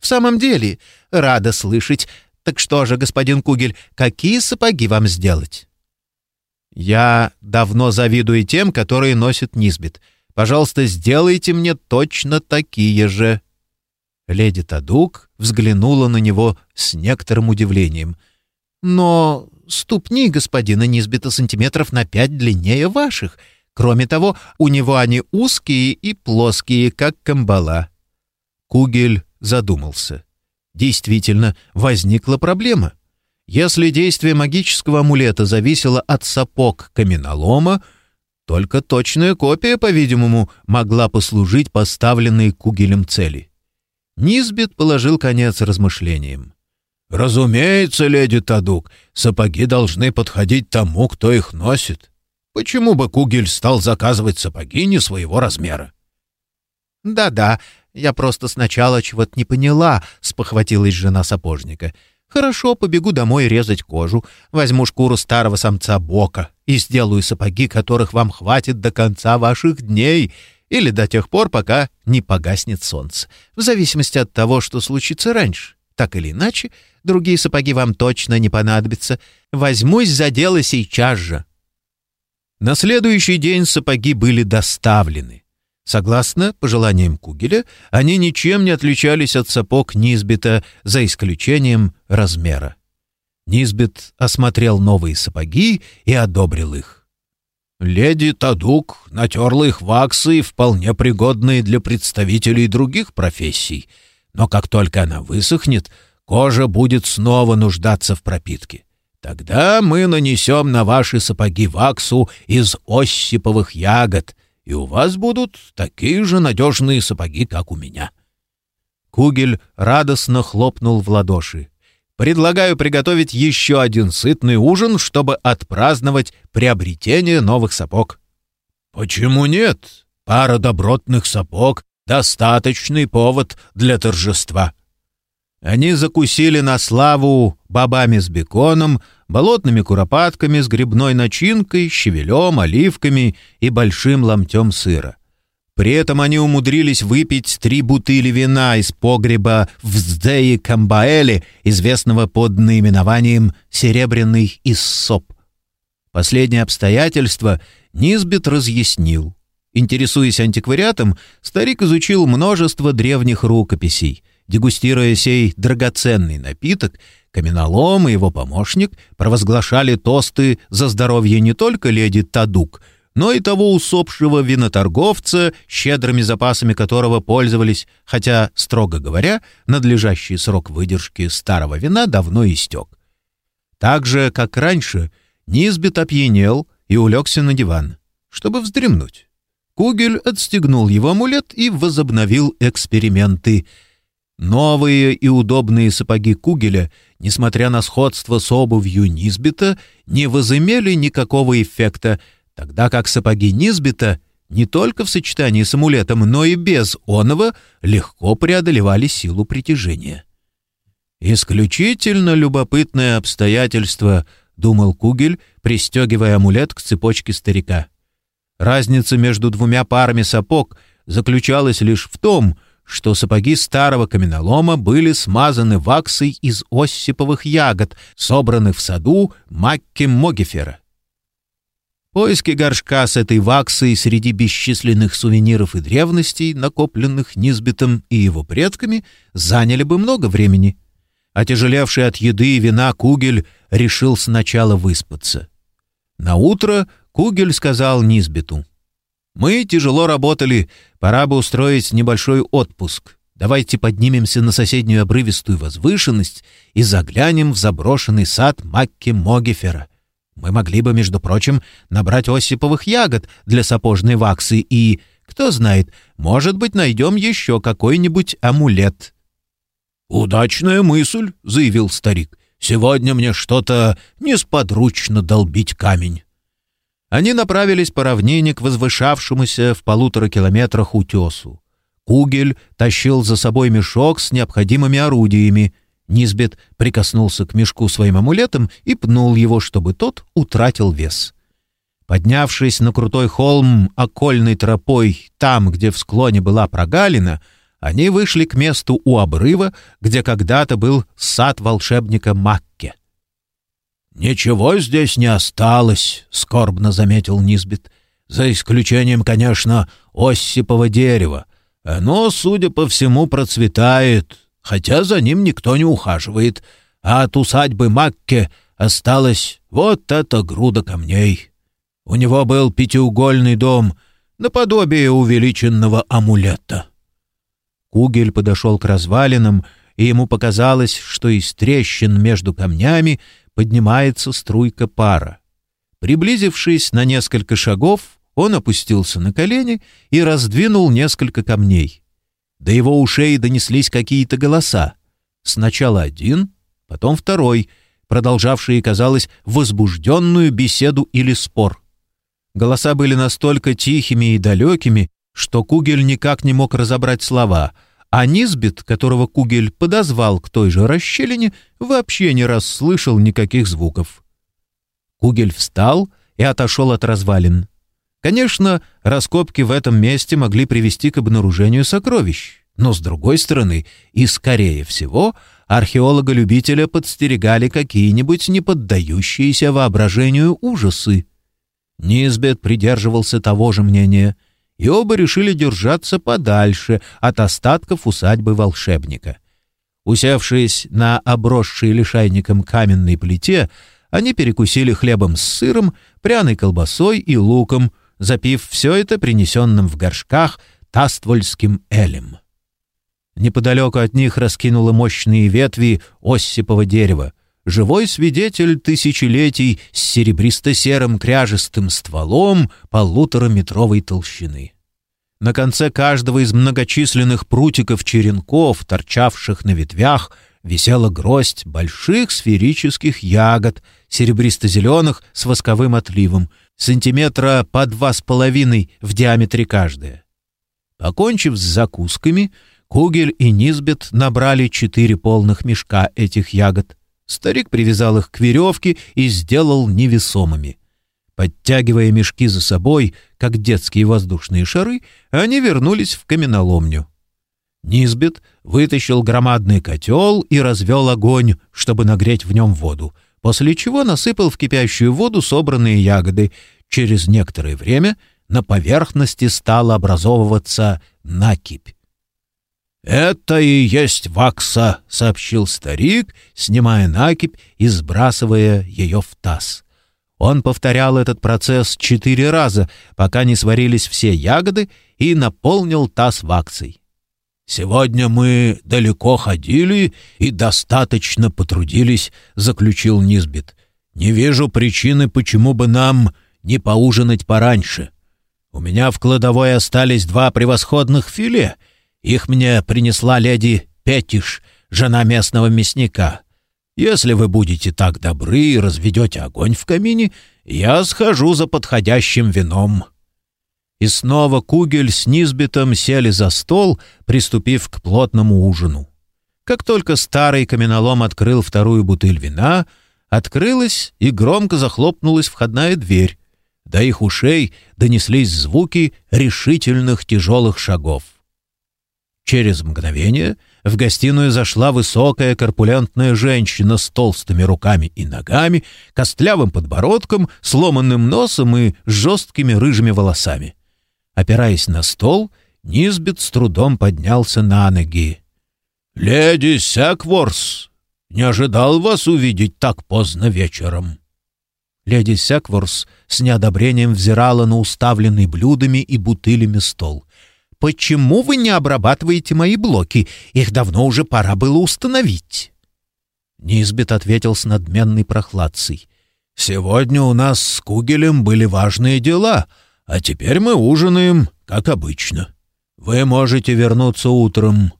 В самом деле, рада слышать. Так что же, господин Кугель, какие сапоги вам сделать? Я давно завидую тем, которые носят Низбит. Пожалуйста, сделайте мне точно такие же». Леди Тадук взглянула на него с некоторым удивлением. «Но ступни господина Низбита сантиметров на пять длиннее ваших. Кроме того, у него они узкие и плоские, как камбала». Кугель задумался. Действительно, возникла проблема — если действие магического амулета зависело от сапог каменолома, только точная копия, по-видимому, могла послужить поставленной кугелем цели. Низбит положил конец размышлениям. «Разумеется, леди Тадук, сапоги должны подходить тому, кто их носит. Почему бы Кугель стал заказывать сапоги не своего размера?» «Да-да, Я просто сначала чего-то не поняла», — спохватилась жена сапожника. «Хорошо, побегу домой резать кожу, возьму шкуру старого самца Бока и сделаю сапоги, которых вам хватит до конца ваших дней или до тех пор, пока не погаснет солнце, в зависимости от того, что случится раньше. Так или иначе, другие сапоги вам точно не понадобятся. Возьмусь за дело сейчас же». На следующий день сапоги были доставлены. Согласно пожеланиям Кугеля, они ничем не отличались от сапог Низбита, за исключением размера. Низбит осмотрел новые сапоги и одобрил их. Леди Тадук натерла их ваксой, вполне пригодные для представителей других профессий, но как только она высохнет, кожа будет снова нуждаться в пропитке. Тогда мы нанесем на ваши сапоги ваксу из оссиповых ягод, и у вас будут такие же надежные сапоги, как у меня». Кугель радостно хлопнул в ладоши. «Предлагаю приготовить еще один сытный ужин, чтобы отпраздновать приобретение новых сапог». «Почему нет? Пара добротных сапог — достаточный повод для торжества». Они закусили на славу бобами с беконом, болотными куропатками с грибной начинкой, щавелем, оливками и большим ломтем сыра. При этом они умудрились выпить три бутыли вина из погреба в Здее Камбаэле, известного под наименованием «Серебряный Иссоп». Последнее обстоятельство Низбит разъяснил. Интересуясь антиквариатом, старик изучил множество древних рукописей. Дегустируя сей драгоценный напиток, Каменолом и его помощник провозглашали тосты за здоровье не только леди Тадук, но и того усопшего виноторговца, щедрыми запасами которого пользовались, хотя, строго говоря, надлежащий срок выдержки старого вина давно истек. Так же, как раньше, Низбит опьянел и улегся на диван, чтобы вздремнуть. Кугель отстегнул его амулет и возобновил эксперименты. Новые и удобные сапоги Кугеля несмотря на сходство с обувью Низбита, не возымели никакого эффекта, тогда как сапоги Низбита не только в сочетании с амулетом, но и без оного легко преодолевали силу притяжения. «Исключительно любопытное обстоятельство», — думал Кугель, пристегивая амулет к цепочке старика. Разница между двумя парами сапог заключалась лишь в том, что что сапоги старого каменолома были смазаны ваксой из оссиповых ягод, собранных в саду Макки Могифера. Поиски горшка с этой ваксой среди бесчисленных сувениров и древностей, накопленных Низбитом и его предками, заняли бы много времени. Отяжелевший от еды и вина Кугель решил сначала выспаться. На утро Кугель сказал Низбиту — мы тяжело работали, пора бы устроить небольшой отпуск. Давайте поднимемся на соседнюю обрывистую возвышенность и заглянем в заброшенный сад Макки Могифера. Мы могли бы, между прочим, набрать осиповых ягод для сапожной ваксы и, кто знает, может быть, найдем еще какой-нибудь амулет». «Удачная мысль», — заявил старик. «Сегодня мне что-то несподручно долбить камень». Они направились по равнине к возвышавшемуся в полутора километрах утесу. Кугель тащил за собой мешок с необходимыми орудиями. Низбет прикоснулся к мешку своим амулетом и пнул его, чтобы тот утратил вес. Поднявшись на крутой холм окольной тропой, там, где в склоне была прогалина, они вышли к месту у обрыва, где когда-то был сад волшебника Макке. «Ничего здесь не осталось», — скорбно заметил Низбит. «За исключением, конечно, осипового дерева. Оно, судя по всему, процветает, хотя за ним никто не ухаживает. А от усадьбы Макке осталась вот эта груда камней. У него был пятиугольный дом, наподобие увеличенного амулета». Кугель подошел к развалинам, и ему показалось, что из трещин между камнями поднимается струйка пара. Приблизившись на несколько шагов, он опустился на колени и раздвинул несколько камней. До его ушей донеслись какие-то голоса. Сначала один, потом второй, продолжавшие, казалось, возбужденную беседу или спор. Голоса были настолько тихими и далекими, что Кугель никак не мог разобрать слова, а Низбит, которого Кугель подозвал к той же расщелине, вообще не расслышал никаких звуков. Кугель встал и отошел от развалин. Конечно, раскопки в этом месте могли привести к обнаружению сокровищ, но, с другой стороны, и скорее всего, археолога-любителя подстерегали какие-нибудь неподдающиеся воображению ужасы. Низбет придерживался того же мнения — и оба решили держаться подальше от остатков усадьбы волшебника. Усевшись на обросшей лишайником каменной плите, они перекусили хлебом с сыром, пряной колбасой и луком, запив все это принесенным в горшках таствольским элем. Неподалеку от них раскинуло мощные ветви оссипового дерева, живой свидетель тысячелетий с серебристо-серым кряжестым стволом полутораметровой толщины. На конце каждого из многочисленных прутиков черенков, торчавших на ветвях, висела гроздь больших сферических ягод, серебристо-зеленых с восковым отливом, сантиметра по два с половиной в диаметре каждая. Покончив с закусками, Кугель и Низбет набрали четыре полных мешка этих ягод — Старик привязал их к веревке и сделал невесомыми. Подтягивая мешки за собой, как детские воздушные шары, они вернулись в каменоломню. Низбет вытащил громадный котел и развел огонь, чтобы нагреть в нем воду, после чего насыпал в кипящую воду собранные ягоды. Через некоторое время на поверхности стала образовываться накипь. «Это и есть вакса», — сообщил старик, снимая накипь и сбрасывая ее в таз. Он повторял этот процесс четыре раза, пока не сварились все ягоды, и наполнил таз ваксой. «Сегодня мы далеко ходили и достаточно потрудились», — заключил Низбит. «Не вижу причины, почему бы нам не поужинать пораньше. У меня в кладовой остались два превосходных филе — их мне принесла леди Петиш, жена местного мясника. Если вы будете так добры и разведете огонь в камине, я схожу за подходящим вином». И снова Кугель с Низбитом сели за стол, приступив к плотному ужину. Как только старый каменолом открыл вторую бутыль вина, открылась и громко захлопнулась входная дверь. До их ушей донеслись звуки решительных тяжелых шагов. Через мгновение в гостиную зашла высокая корпулентная женщина с толстыми руками и ногами, костлявым подбородком, сломанным носом и жесткими рыжими волосами. Опираясь на стол, Низбит с трудом поднялся на ноги. «Леди Сякворс, не ожидал вас увидеть так поздно вечером». Леди Сякворс с неодобрением взирала на уставленный блюдами и бутылями стол — почему вы не обрабатываете мои блоки? Их давно уже пора было установить». Низбит ответил с надменной прохладцей. «Сегодня у нас с Кугелем были важные дела, а теперь мы ужинаем, как обычно. Вы можете вернуться утром».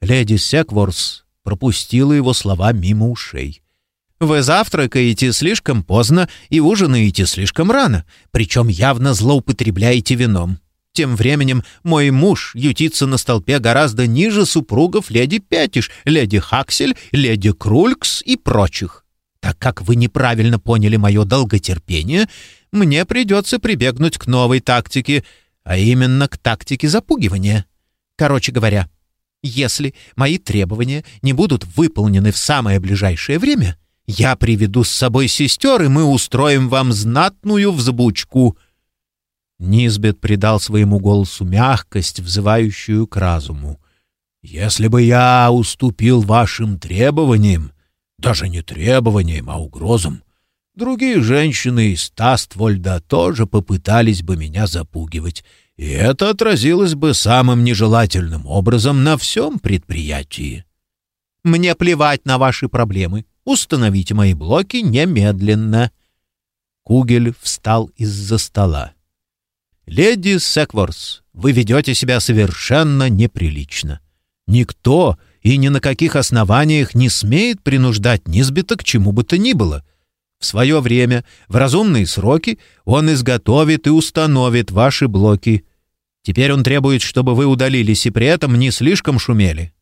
Леди Секворс пропустила его слова мимо ушей. «Вы завтракаете слишком поздно и ужинаете слишком рано, причем явно злоупотребляете вином. Тем временем мой муж ютится на столпе гораздо ниже супругов леди Пятиш, леди Хаксель, леди Крулькс и прочих. Так как вы неправильно поняли мое долготерпение, мне придется прибегнуть к новой тактике, а именно к тактике запугивания. Короче говоря, если мои требования не будут выполнены в самое ближайшее время, я приведу с собой сестер, и мы устроим вам знатную взбучку». Низбет придал своему голосу мягкость, взывающую к разуму. «Если бы я уступил вашим требованиям, даже не требованиям, а угрозам, другие женщины из Таствольда тоже попытались бы меня запугивать, и это отразилось бы самым нежелательным образом на всем предприятии. Мне плевать на ваши проблемы. Установите мои блоки немедленно». Кугель встал из-за стола. «Леди Секворс, вы ведете себя совершенно неприлично. Никто и ни на каких основаниях не смеет принуждать Низбита к чему бы то ни было. В свое время, в разумные сроки, он изготовит и установит ваши блоки. Теперь он требует, чтобы вы удалились и при этом не слишком шумели».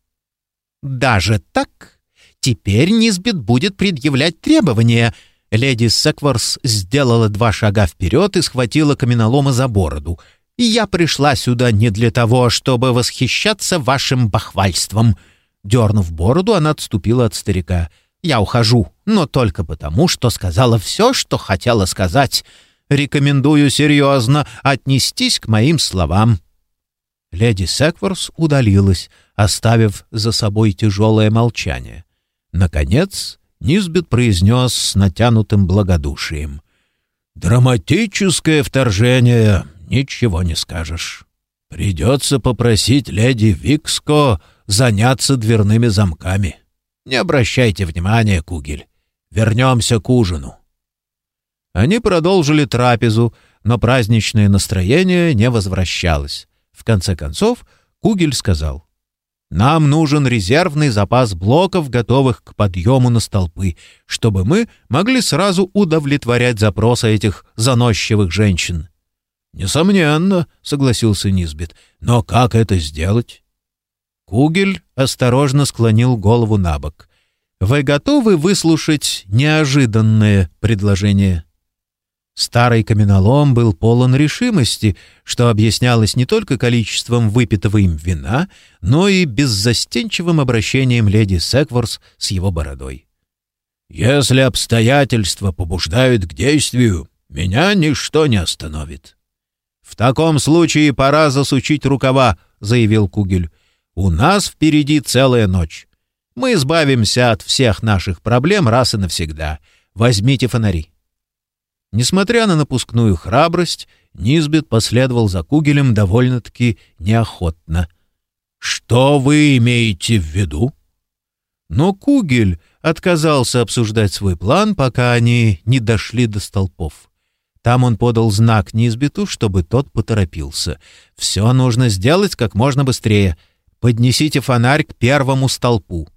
«Даже так? Теперь Низбит будет предъявлять требования». Леди Секворс сделала два шага вперед и схватила каменолома за бороду. «Я пришла сюда не для того, чтобы восхищаться вашим бахвальством». Дернув бороду, она отступила от старика. «Я ухожу, но только потому, что сказала все, что хотела сказать. Рекомендую серьезно отнестись к моим словам». Леди Секворс удалилась, оставив за собой тяжелое молчание. Наконец, Низбет произнес с натянутым благодушием. «Драматическое вторжение, ничего не скажешь. Придется попросить леди Викско заняться дверными замками. Не обращайте внимания, Кугель. Вернемся к ужину». Они продолжили трапезу, но праздничное настроение не возвращалось. В конце концов, Кугель сказал, «Нам нужен резервный запас блоков, готовых к подъему на столпы, чтобы мы могли сразу удовлетворять запросы этих заносчивых женщин». «Несомненно», — согласился Низбит, — «но как это сделать?» Кугель осторожно склонил голову на бок. «Вы готовы выслушать неожиданное предложение?» Старый каменолом был полон решимости, что объяснялось не только количеством выпитого им вина, но и беззастенчивым обращением леди Секворс с его бородой. «Если обстоятельства побуждают к действию, меня ничто не остановит». «В таком случае пора засучить рукава», — заявил Кугель. «У нас впереди целая ночь. Мы избавимся от всех наших проблем раз и навсегда. Возьмите фонари». Несмотря на напускную храбрость, Низбет последовал за Кугелем довольно-таки неохотно. «Что вы имеете в виду?» Но Кугель отказался обсуждать свой план, пока они не дошли до столпов. Там он подал знак Низбету, чтобы тот поторопился. «Все нужно сделать как можно быстрее. Поднесите фонарь к первому столпу».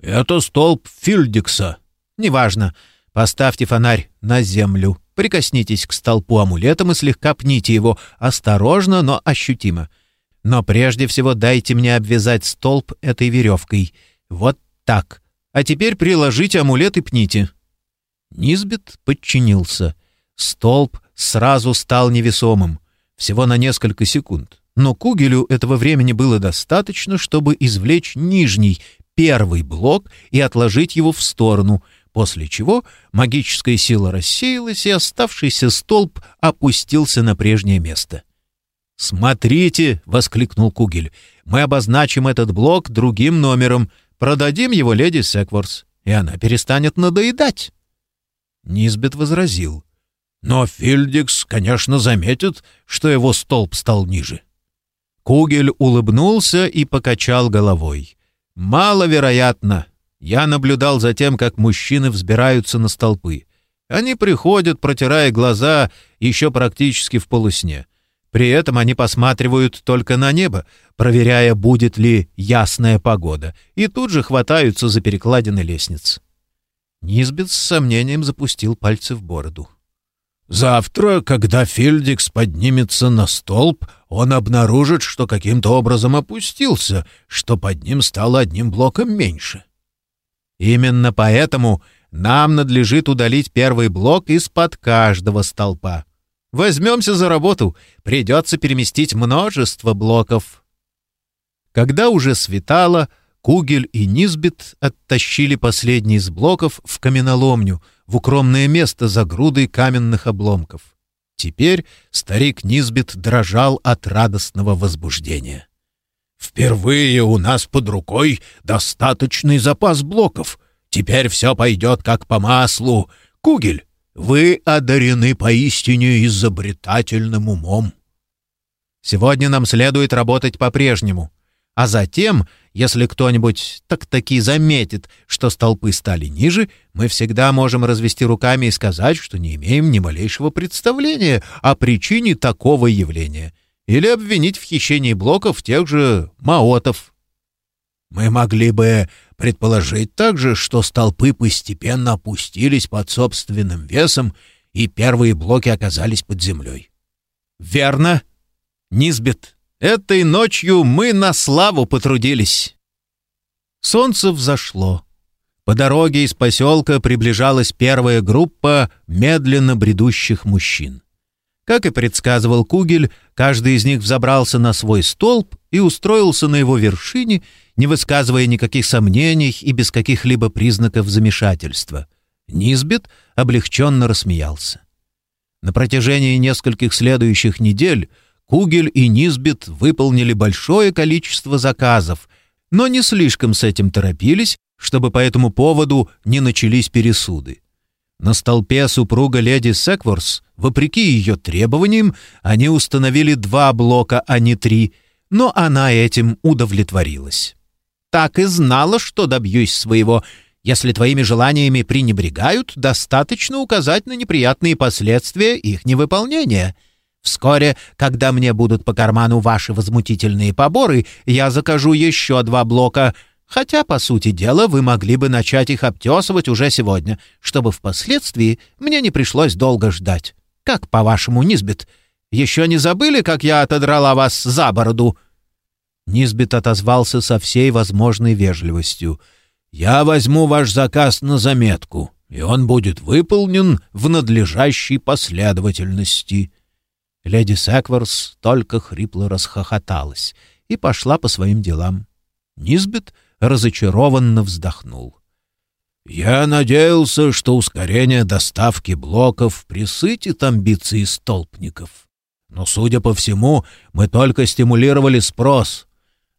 «Это столб Фильдикса». «Неважно. Поставьте фонарь на землю, прикоснитесь к столпу амулетом и слегка пните его, осторожно, но ощутимо. Но прежде всего дайте мне обвязать столб этой веревкой. Вот так. А теперь приложите амулет и пните». Низбит подчинился. Столб сразу стал невесомым. Всего на несколько секунд. Но Кугелю этого времени было достаточно, чтобы извлечь нижний, первый блок и отложить его в сторону — после чего магическая сила рассеялась, и оставшийся столб опустился на прежнее место. «Смотрите!» — воскликнул Кугель. «Мы обозначим этот блок другим номером, продадим его леди Секворс, и она перестанет надоедать». Низбет возразил. «Но Фильдикс, конечно, заметит, что его столб стал ниже». Кугель улыбнулся и покачал головой. «Маловероятно. Я наблюдал за тем, как мужчины взбираются на столпы. Они приходят, протирая глаза, еще практически в полусне. При этом они посматривают только на небо, проверяя, будет ли ясная погода, и тут же хватаются за перекладины лестниц. Низбит с сомнением запустил пальцы в бороду. «Завтра, когда Фельдикс поднимется на столб, он обнаружит, что каким-то образом опустился, что под ним стало одним блоком меньше. Именно поэтому нам надлежит удалить первый блок из-под каждого столпа. Возьмемся за работу, придется переместить множество блоков. Когда уже светало, Кугель и Низбит оттащили последний из блоков в каменоломню, в укромное место за грудой каменных обломков. Теперь старик Низбит дрожал от радостного возбуждения. Впервые у нас под рукой достаточный запас блоков. Теперь все пойдет как по маслу. Кугель, вы одарены поистине изобретательным умом. Сегодня нам следует работать по-прежнему. А затем, если кто-нибудь так-таки заметит, что столпы стали ниже, мы всегда можем развести руками и сказать, что не имеем ни малейшего представления о причине такого явления — или обвинить в хищении блоков тех же маотов. Мы могли бы предположить также, что столпы постепенно опустились под собственным весом, и первые блоки оказались под землей. Верно. Низбет, этой ночью мы на славу потрудились. Солнце взошло. По дороге из поселка приближалась первая группа медленно бредущих мужчин. Как и предсказывал Кугель, каждый из них взобрался на свой столб и устроился на его вершине, не высказывая никаких сомнений и без каких-либо признаков замешательства. Низбет облегченно рассмеялся. На протяжении нескольких следующих недель Кугель и Низбет выполнили большое количество заказов, но не слишком с этим торопились, чтобы по этому поводу не начались пересуды. На столпе супруга леди Секворс, вопреки ее требованиям, они установили два блока, а не три, но она этим удовлетворилась. «Так и знала, что добьюсь своего. Если твоими желаниями пренебрегают, достаточно указать на неприятные последствия их невыполнения. Вскоре, когда мне будут по карману ваши возмутительные поборы, я закажу еще два блока — Хотя, по сути дела, вы могли бы начать их обтесывать уже сегодня, чтобы впоследствии мне не пришлось долго ждать. Как, по-вашему, Низбит? Еще не забыли, как я отодрала вас за бороду?» Низбит отозвался со всей возможной вежливостью. «Я возьму ваш заказ на заметку, и он будет выполнен в надлежащей последовательности». Леди Секверс только хрипло расхохоталась и пошла по своим делам. Низбит — разочарованно вздохнул. «Я надеялся, что ускорение доставки блоков присытит амбиции столпников. Но, судя по всему, мы только стимулировали спрос.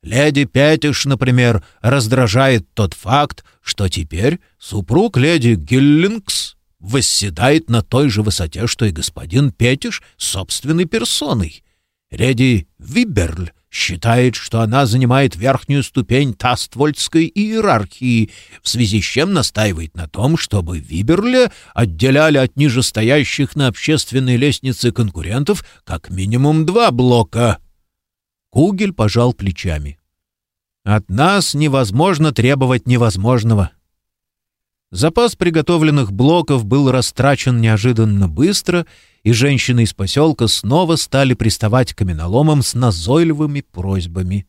Леди Петиш, например, раздражает тот факт, что теперь супруг леди Гиллингс восседает на той же высоте, что и господин Петиш собственной персоной. Леди Виберль считает, что она занимает верхнюю ступень таствольдской иерархии, в связи с чем настаивает на том, чтобы Виберле отделяли от нижестоящих на общественной лестнице конкурентов как минимум два блока. Кугель пожал плечами. «От нас невозможно требовать невозможного». Запас приготовленных блоков был растрачен неожиданно быстро — и женщины из поселка снова стали приставать к каменоломам с назойливыми просьбами.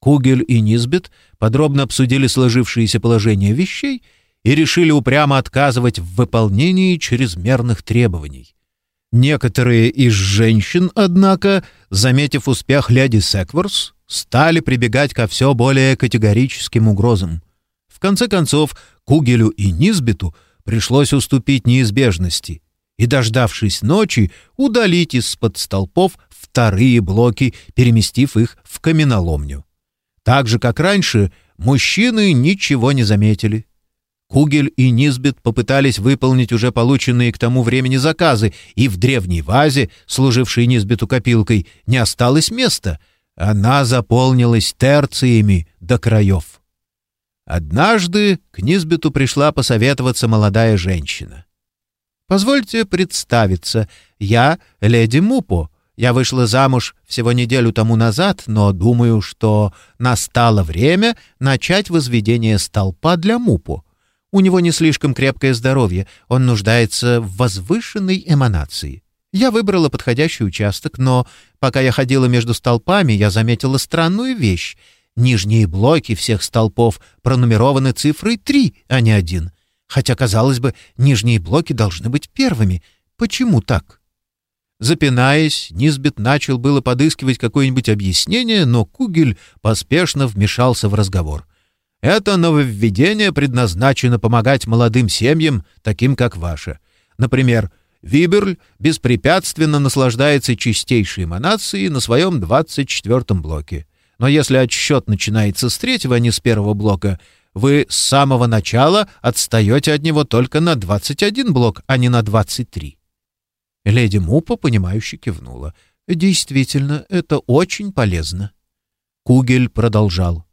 Кугель и Низбет подробно обсудили сложившееся положение вещей и решили упрямо отказывать в выполнении чрезмерных требований. Некоторые из женщин, однако, заметив успех леди Секворс, стали прибегать ко все более категорическим угрозам. В конце концов, Кугелю и Низбету пришлось уступить неизбежности и, дождавшись ночи, удалить из-под столпов вторые блоки, переместив их в каменоломню. Так же, как раньше, мужчины ничего не заметили. Кугель и Низбет попытались выполнить уже полученные к тому времени заказы, и в древней вазе, служившей Низбету копилкой, не осталось места. Она заполнилась терциями до краев. Однажды к Низбету пришла посоветоваться молодая женщина. Позвольте представиться. Я леди Мупо. Я вышла замуж всего неделю тому назад, но думаю, что настало время начать возведение столпа для Мупо. У него не слишком крепкое здоровье, он нуждается в возвышенной эманации. Я выбрала подходящий участок, но пока я ходила между столпами, я заметила странную вещь. Нижние блоки всех столпов пронумерованы цифрой 3, а не 1. Хотя, казалось бы, нижние блоки должны быть первыми. Почему так? Запинаясь, Низбет начал было подыскивать какое-нибудь объяснение, но Кугель поспешно вмешался в разговор. Это нововведение предназначено помогать молодым семьям, таким как ваша. Например, Виберль беспрепятственно наслаждается чистейшей эманацией на своем 24-м блоке. Но если отсчет начинается с третьего, а не с первого блока, вы с самого начала отстаете от него только на 21 блок, а не на 23». Леди Мупа, понимающе кивнула. «Действительно, это очень полезно». Кугель продолжал.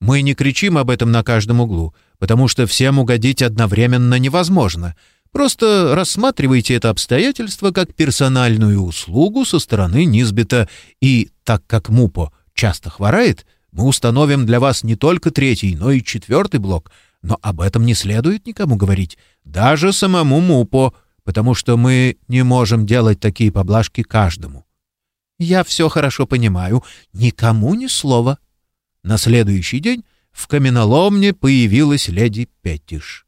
«Мы не кричим об этом на каждом углу, потому что всем угодить одновременно невозможно. Просто рассматривайте это обстоятельство как персональную услугу со стороны Низбета, и, так как Мупо часто хворает, мы установим для вас не только третий, но и четвертый блок, но об этом не следует никому говорить, даже самому МУПО, потому что мы не можем делать такие поблажки каждому. «Я все хорошо понимаю. Никому ни слова». На следующий день в каменоломне появилась леди Петтиш.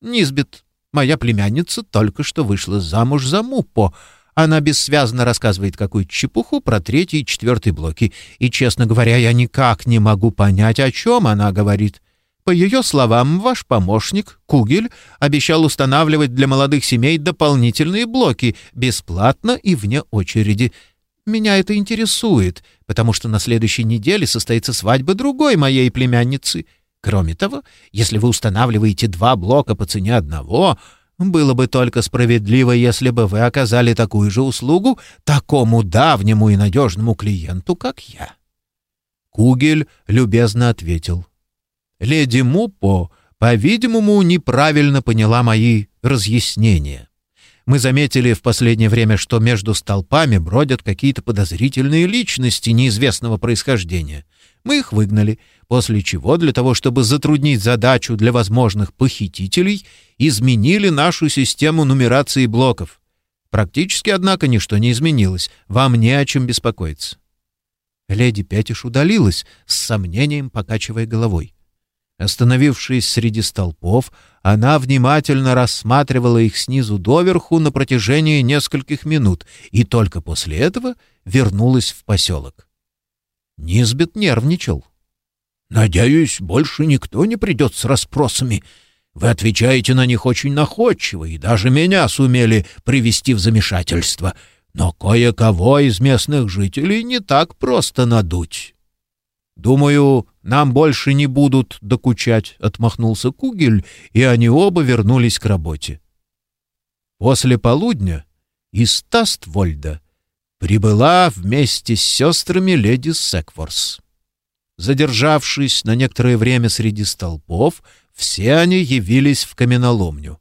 «Низбит, моя племянница только что вышла замуж за Муппо. Она бессвязно рассказывает какую-то чепуху про третий и четвертый блоки, и, честно говоря, я никак не могу понять, о чем она говорит. По ее словам, ваш помощник, Кугель, обещал устанавливать для молодых семей дополнительные блоки, бесплатно и вне очереди. Меня это интересует, потому что на следующей неделе состоится свадьба другой моей племянницы. Кроме того, если вы устанавливаете два блока по цене одного, было бы только справедливо, если бы вы оказали такую же услугу такому давнему и надежному клиенту, как я». Кугель любезно ответил. «Леди Муппо, по-видимому, неправильно поняла мои разъяснения. Мы заметили в последнее время, что между столпами бродят какие-то подозрительные личности неизвестного происхождения. Мы их выгнали, после чего, для того, чтобы затруднить задачу для возможных похитителей, изменили нашу систему нумерации блоков. Практически, однако, ничто не изменилось. Вам не о чем беспокоиться. Леди Пятиш удалилась, с сомнением покачивая головой. Остановившись среди столпов, она внимательно рассматривала их снизу доверху на протяжении нескольких минут и только после этого вернулась в поселок. Низбет нервничал. «Надеюсь, больше никто не придет с расспросами. Вы отвечаете на них очень находчиво, и даже меня сумели привести в замешательство. Но кое-кого из местных жителей не так просто надуть». «Думаю, нам больше не будут докучать», — отмахнулся Кугель, и они оба вернулись к работе. После полудня из Таствольда прибыла вместе с сестрами леди Секворс. Задержавшись на некоторое время среди столпов, все они явились в каменоломню.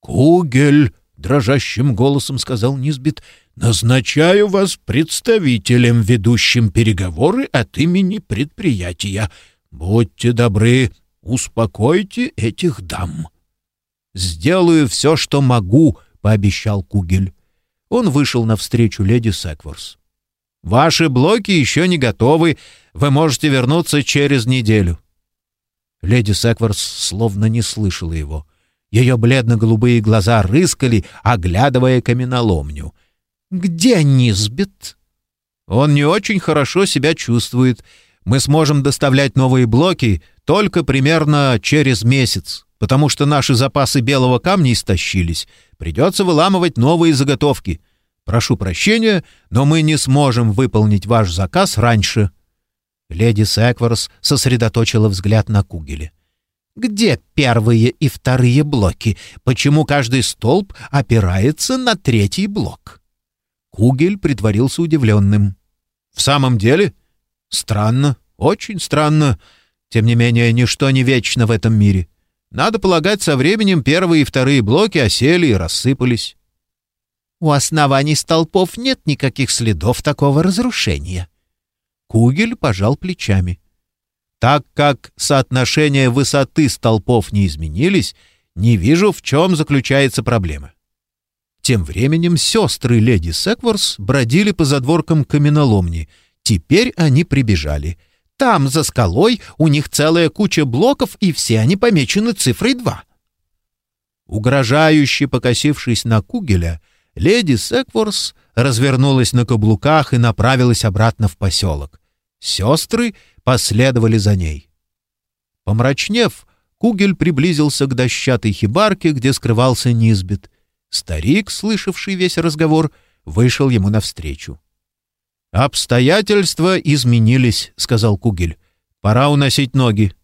«Кугель!» — дрожащим голосом сказал Низбит — Назначаю вас представителем, ведущим переговоры от имени предприятия. Будьте добры, успокойте этих дам. Сделаю все, что могу, пообещал Кугель. Он вышел навстречу леди Секворс. Ваши блоки еще не готовы. Вы можете вернуться через неделю. Леди Секворс словно не слышала его. Ее бледно-голубые глаза рыскали, оглядывая каменоломню. «Где Низбит?» «Он не очень хорошо себя чувствует. Мы сможем доставлять новые блоки только примерно через месяц, потому что наши запасы белого камня истощились. Придется выламывать новые заготовки. Прошу прощения, но мы не сможем выполнить ваш заказ раньше». Леди Секворс сосредоточила взгляд на Кугеле. «Где первые и вторые блоки? Почему каждый столб опирается на третий блок?» Кугель притворился удивленным. «В самом деле? Странно, очень странно. Тем не менее, ничто не вечно в этом мире. Надо полагать, со временем первые и вторые блоки осели и рассыпались». «У оснований столпов нет никаких следов такого разрушения». Кугель пожал плечами. «Так как соотношение высоты столпов не изменились, не вижу, в чем заключается проблема. Тем временем сестры леди Секворс бродили по задворкам каменоломни. Теперь они прибежали. Там, за скалой, у них целая куча блоков, и все они помечены цифрой два. Угрожающе покосившись на Кугеля, леди Секворс развернулась на каблуках и направилась обратно в поселок. Сестры последовали за ней. Помрачнев, Кугель приблизился к дощатой хибарке, где скрывался Низбит. Старик, слышавший весь разговор, вышел ему навстречу. «Обстоятельства изменились», — сказал Кугель. «Пора уносить ноги».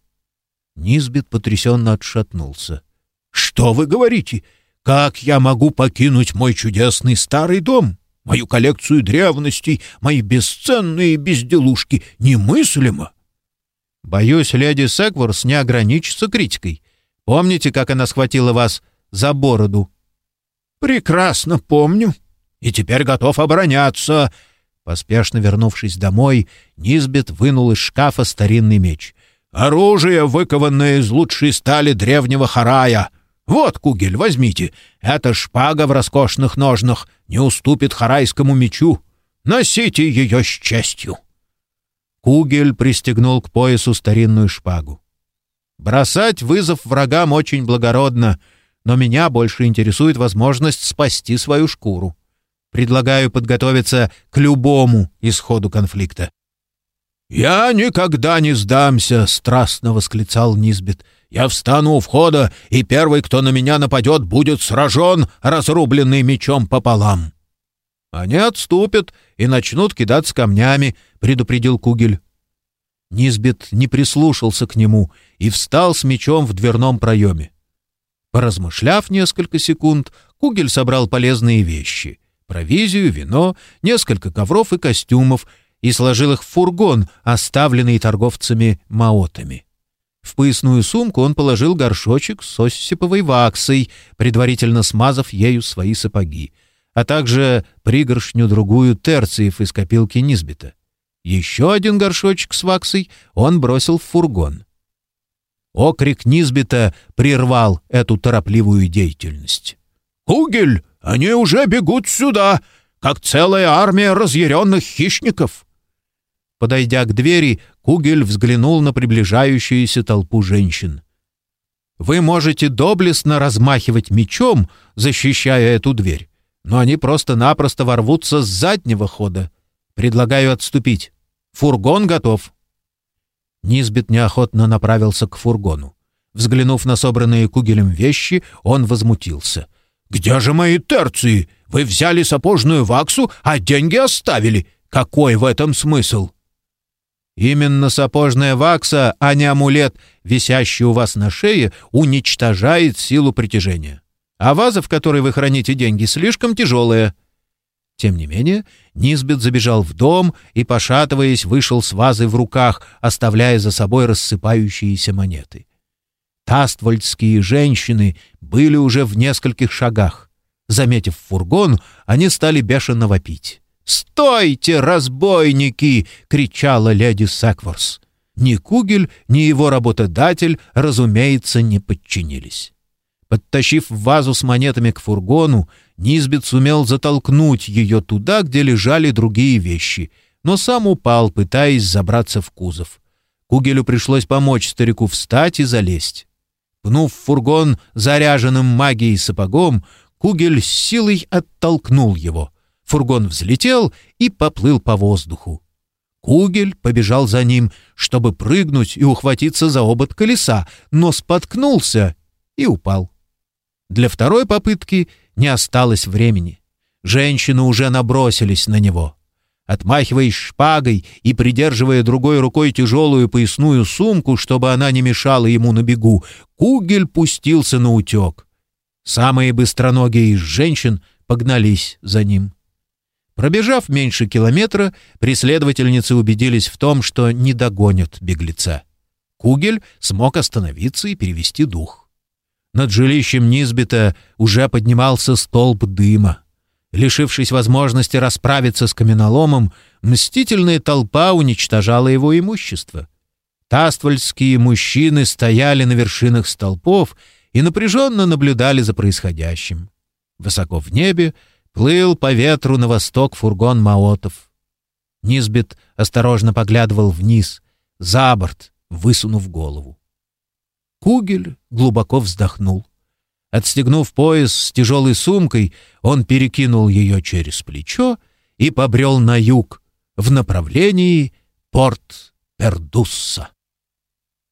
Низбит потрясенно отшатнулся. «Что вы говорите? Как я могу покинуть мой чудесный старый дом? Мою коллекцию древностей, мои бесценные безделушки? Немыслимо!» «Боюсь, леди Секворс не ограничится критикой. Помните, как она схватила вас за бороду?» «Прекрасно помню. И теперь готов обороняться». Поспешно вернувшись домой, Низбет вынул из шкафа старинный меч. «Оружие, выкованное из лучшей стали древнего Харая. Вот, Кугель, возьмите. Эта шпага в роскошных ножнах не уступит харайскому мечу. Носите ее с честью!» Кугель пристегнул к поясу старинную шпагу. «Бросать вызов врагам очень благородно, но меня больше интересует возможность спасти свою шкуру. Предлагаю подготовиться к любому исходу конфликта». «Я никогда не сдамся!» — страстно восклицал Низбит. «Я встану у входа, и первый, кто на меня нападет, будет сражен, разрубленный мечом пополам». «Они отступят и начнут кидаться камнями», — предупредил Кугель. Низбит не прислушался к нему и встал с мечом в дверном проеме. Поразмышляв несколько секунд, Кугель собрал полезные вещи — провизию, вино, несколько ковров и костюмов — и сложил их в фургон, оставленный торговцами маотами. В поясную сумку он положил горшочек с осиповой ваксой, предварительно смазав ею свои сапоги, а также пригоршню-другую терциев из копилки Низбита. Еще один горшочек с ваксой он бросил в фургон. Окрик Низбита прервал эту торопливую деятельность. «Угель! Они уже бегут сюда, как целая армия разъяренных хищников!» Подойдя к двери, Кугель взглянул на приближающуюся толпу женщин. «Вы можете доблестно размахивать мечом, защищая эту дверь, но они просто-напросто ворвутся с заднего хода. Предлагаю отступить. Фургон готов». Низбит неохотно направился к фургону. Взглянув на собранные Кугелем вещи, он возмутился. «Где же мои терции? Вы взяли сапожную ваксу, а деньги оставили. Какой в этом смысл?» Именно сапожная вакса, а не амулет, висящий у вас на шее, уничтожает силу притяжения. А ваза, в которой вы храните деньги, слишком тяжелая. Тем не менее, Низбет забежал в дом и, пошатываясь, вышел с вазой в руках, оставляя за собой рассыпающиеся монеты. Таствольдские женщины были уже в нескольких шагах. Заметив фургон, они стали бешено вопить. «Стойте, разбойники!» — кричала леди Сакворс. Ни Кугель, ни его работодатель, разумеется, не подчинились. Подтащив вазу с монетами к фургону, Низбит сумел затолкнуть ее туда, где лежали другие вещи, но сам упал, пытаясь забраться в кузов. Кугелю пришлось помочь старику встать и залезть. Пнув фургон заряженным магией сапогом, Кугель с силой оттолкнул его — Фургон взлетел и поплыл по воздуху. Кугель побежал за ним, чтобы прыгнуть и ухватиться за обод колеса, но споткнулся и упал. Для второй попытки не осталось времени. Женщины уже набросились на него. Отмахиваясь шпагой и придерживая другой рукой тяжелую поясную сумку, чтобы она не мешала ему на бегу, Кугель пустился на утек. Самые быстроногие из женщин погнались за ним. Пробежав меньше километра, преследовательницы убедились в том, что не догонят беглеца. Кугель смог остановиться и перевести дух. Над жилищем Низбита уже поднимался столб дыма. Лишившись возможности расправиться с каменоломом, мстительная толпа уничтожала его имущество. Таствольские мужчины стояли на вершинах столпов и напряженно наблюдали за происходящим. Высоко в небе Плыл по ветру на восток фургон Маотов. Низбит осторожно поглядывал вниз, за борт, высунув голову. Кугель глубоко вздохнул. Отстегнув пояс с тяжелой сумкой, он перекинул ее через плечо и побрел на юг, в направлении порт Пердусса.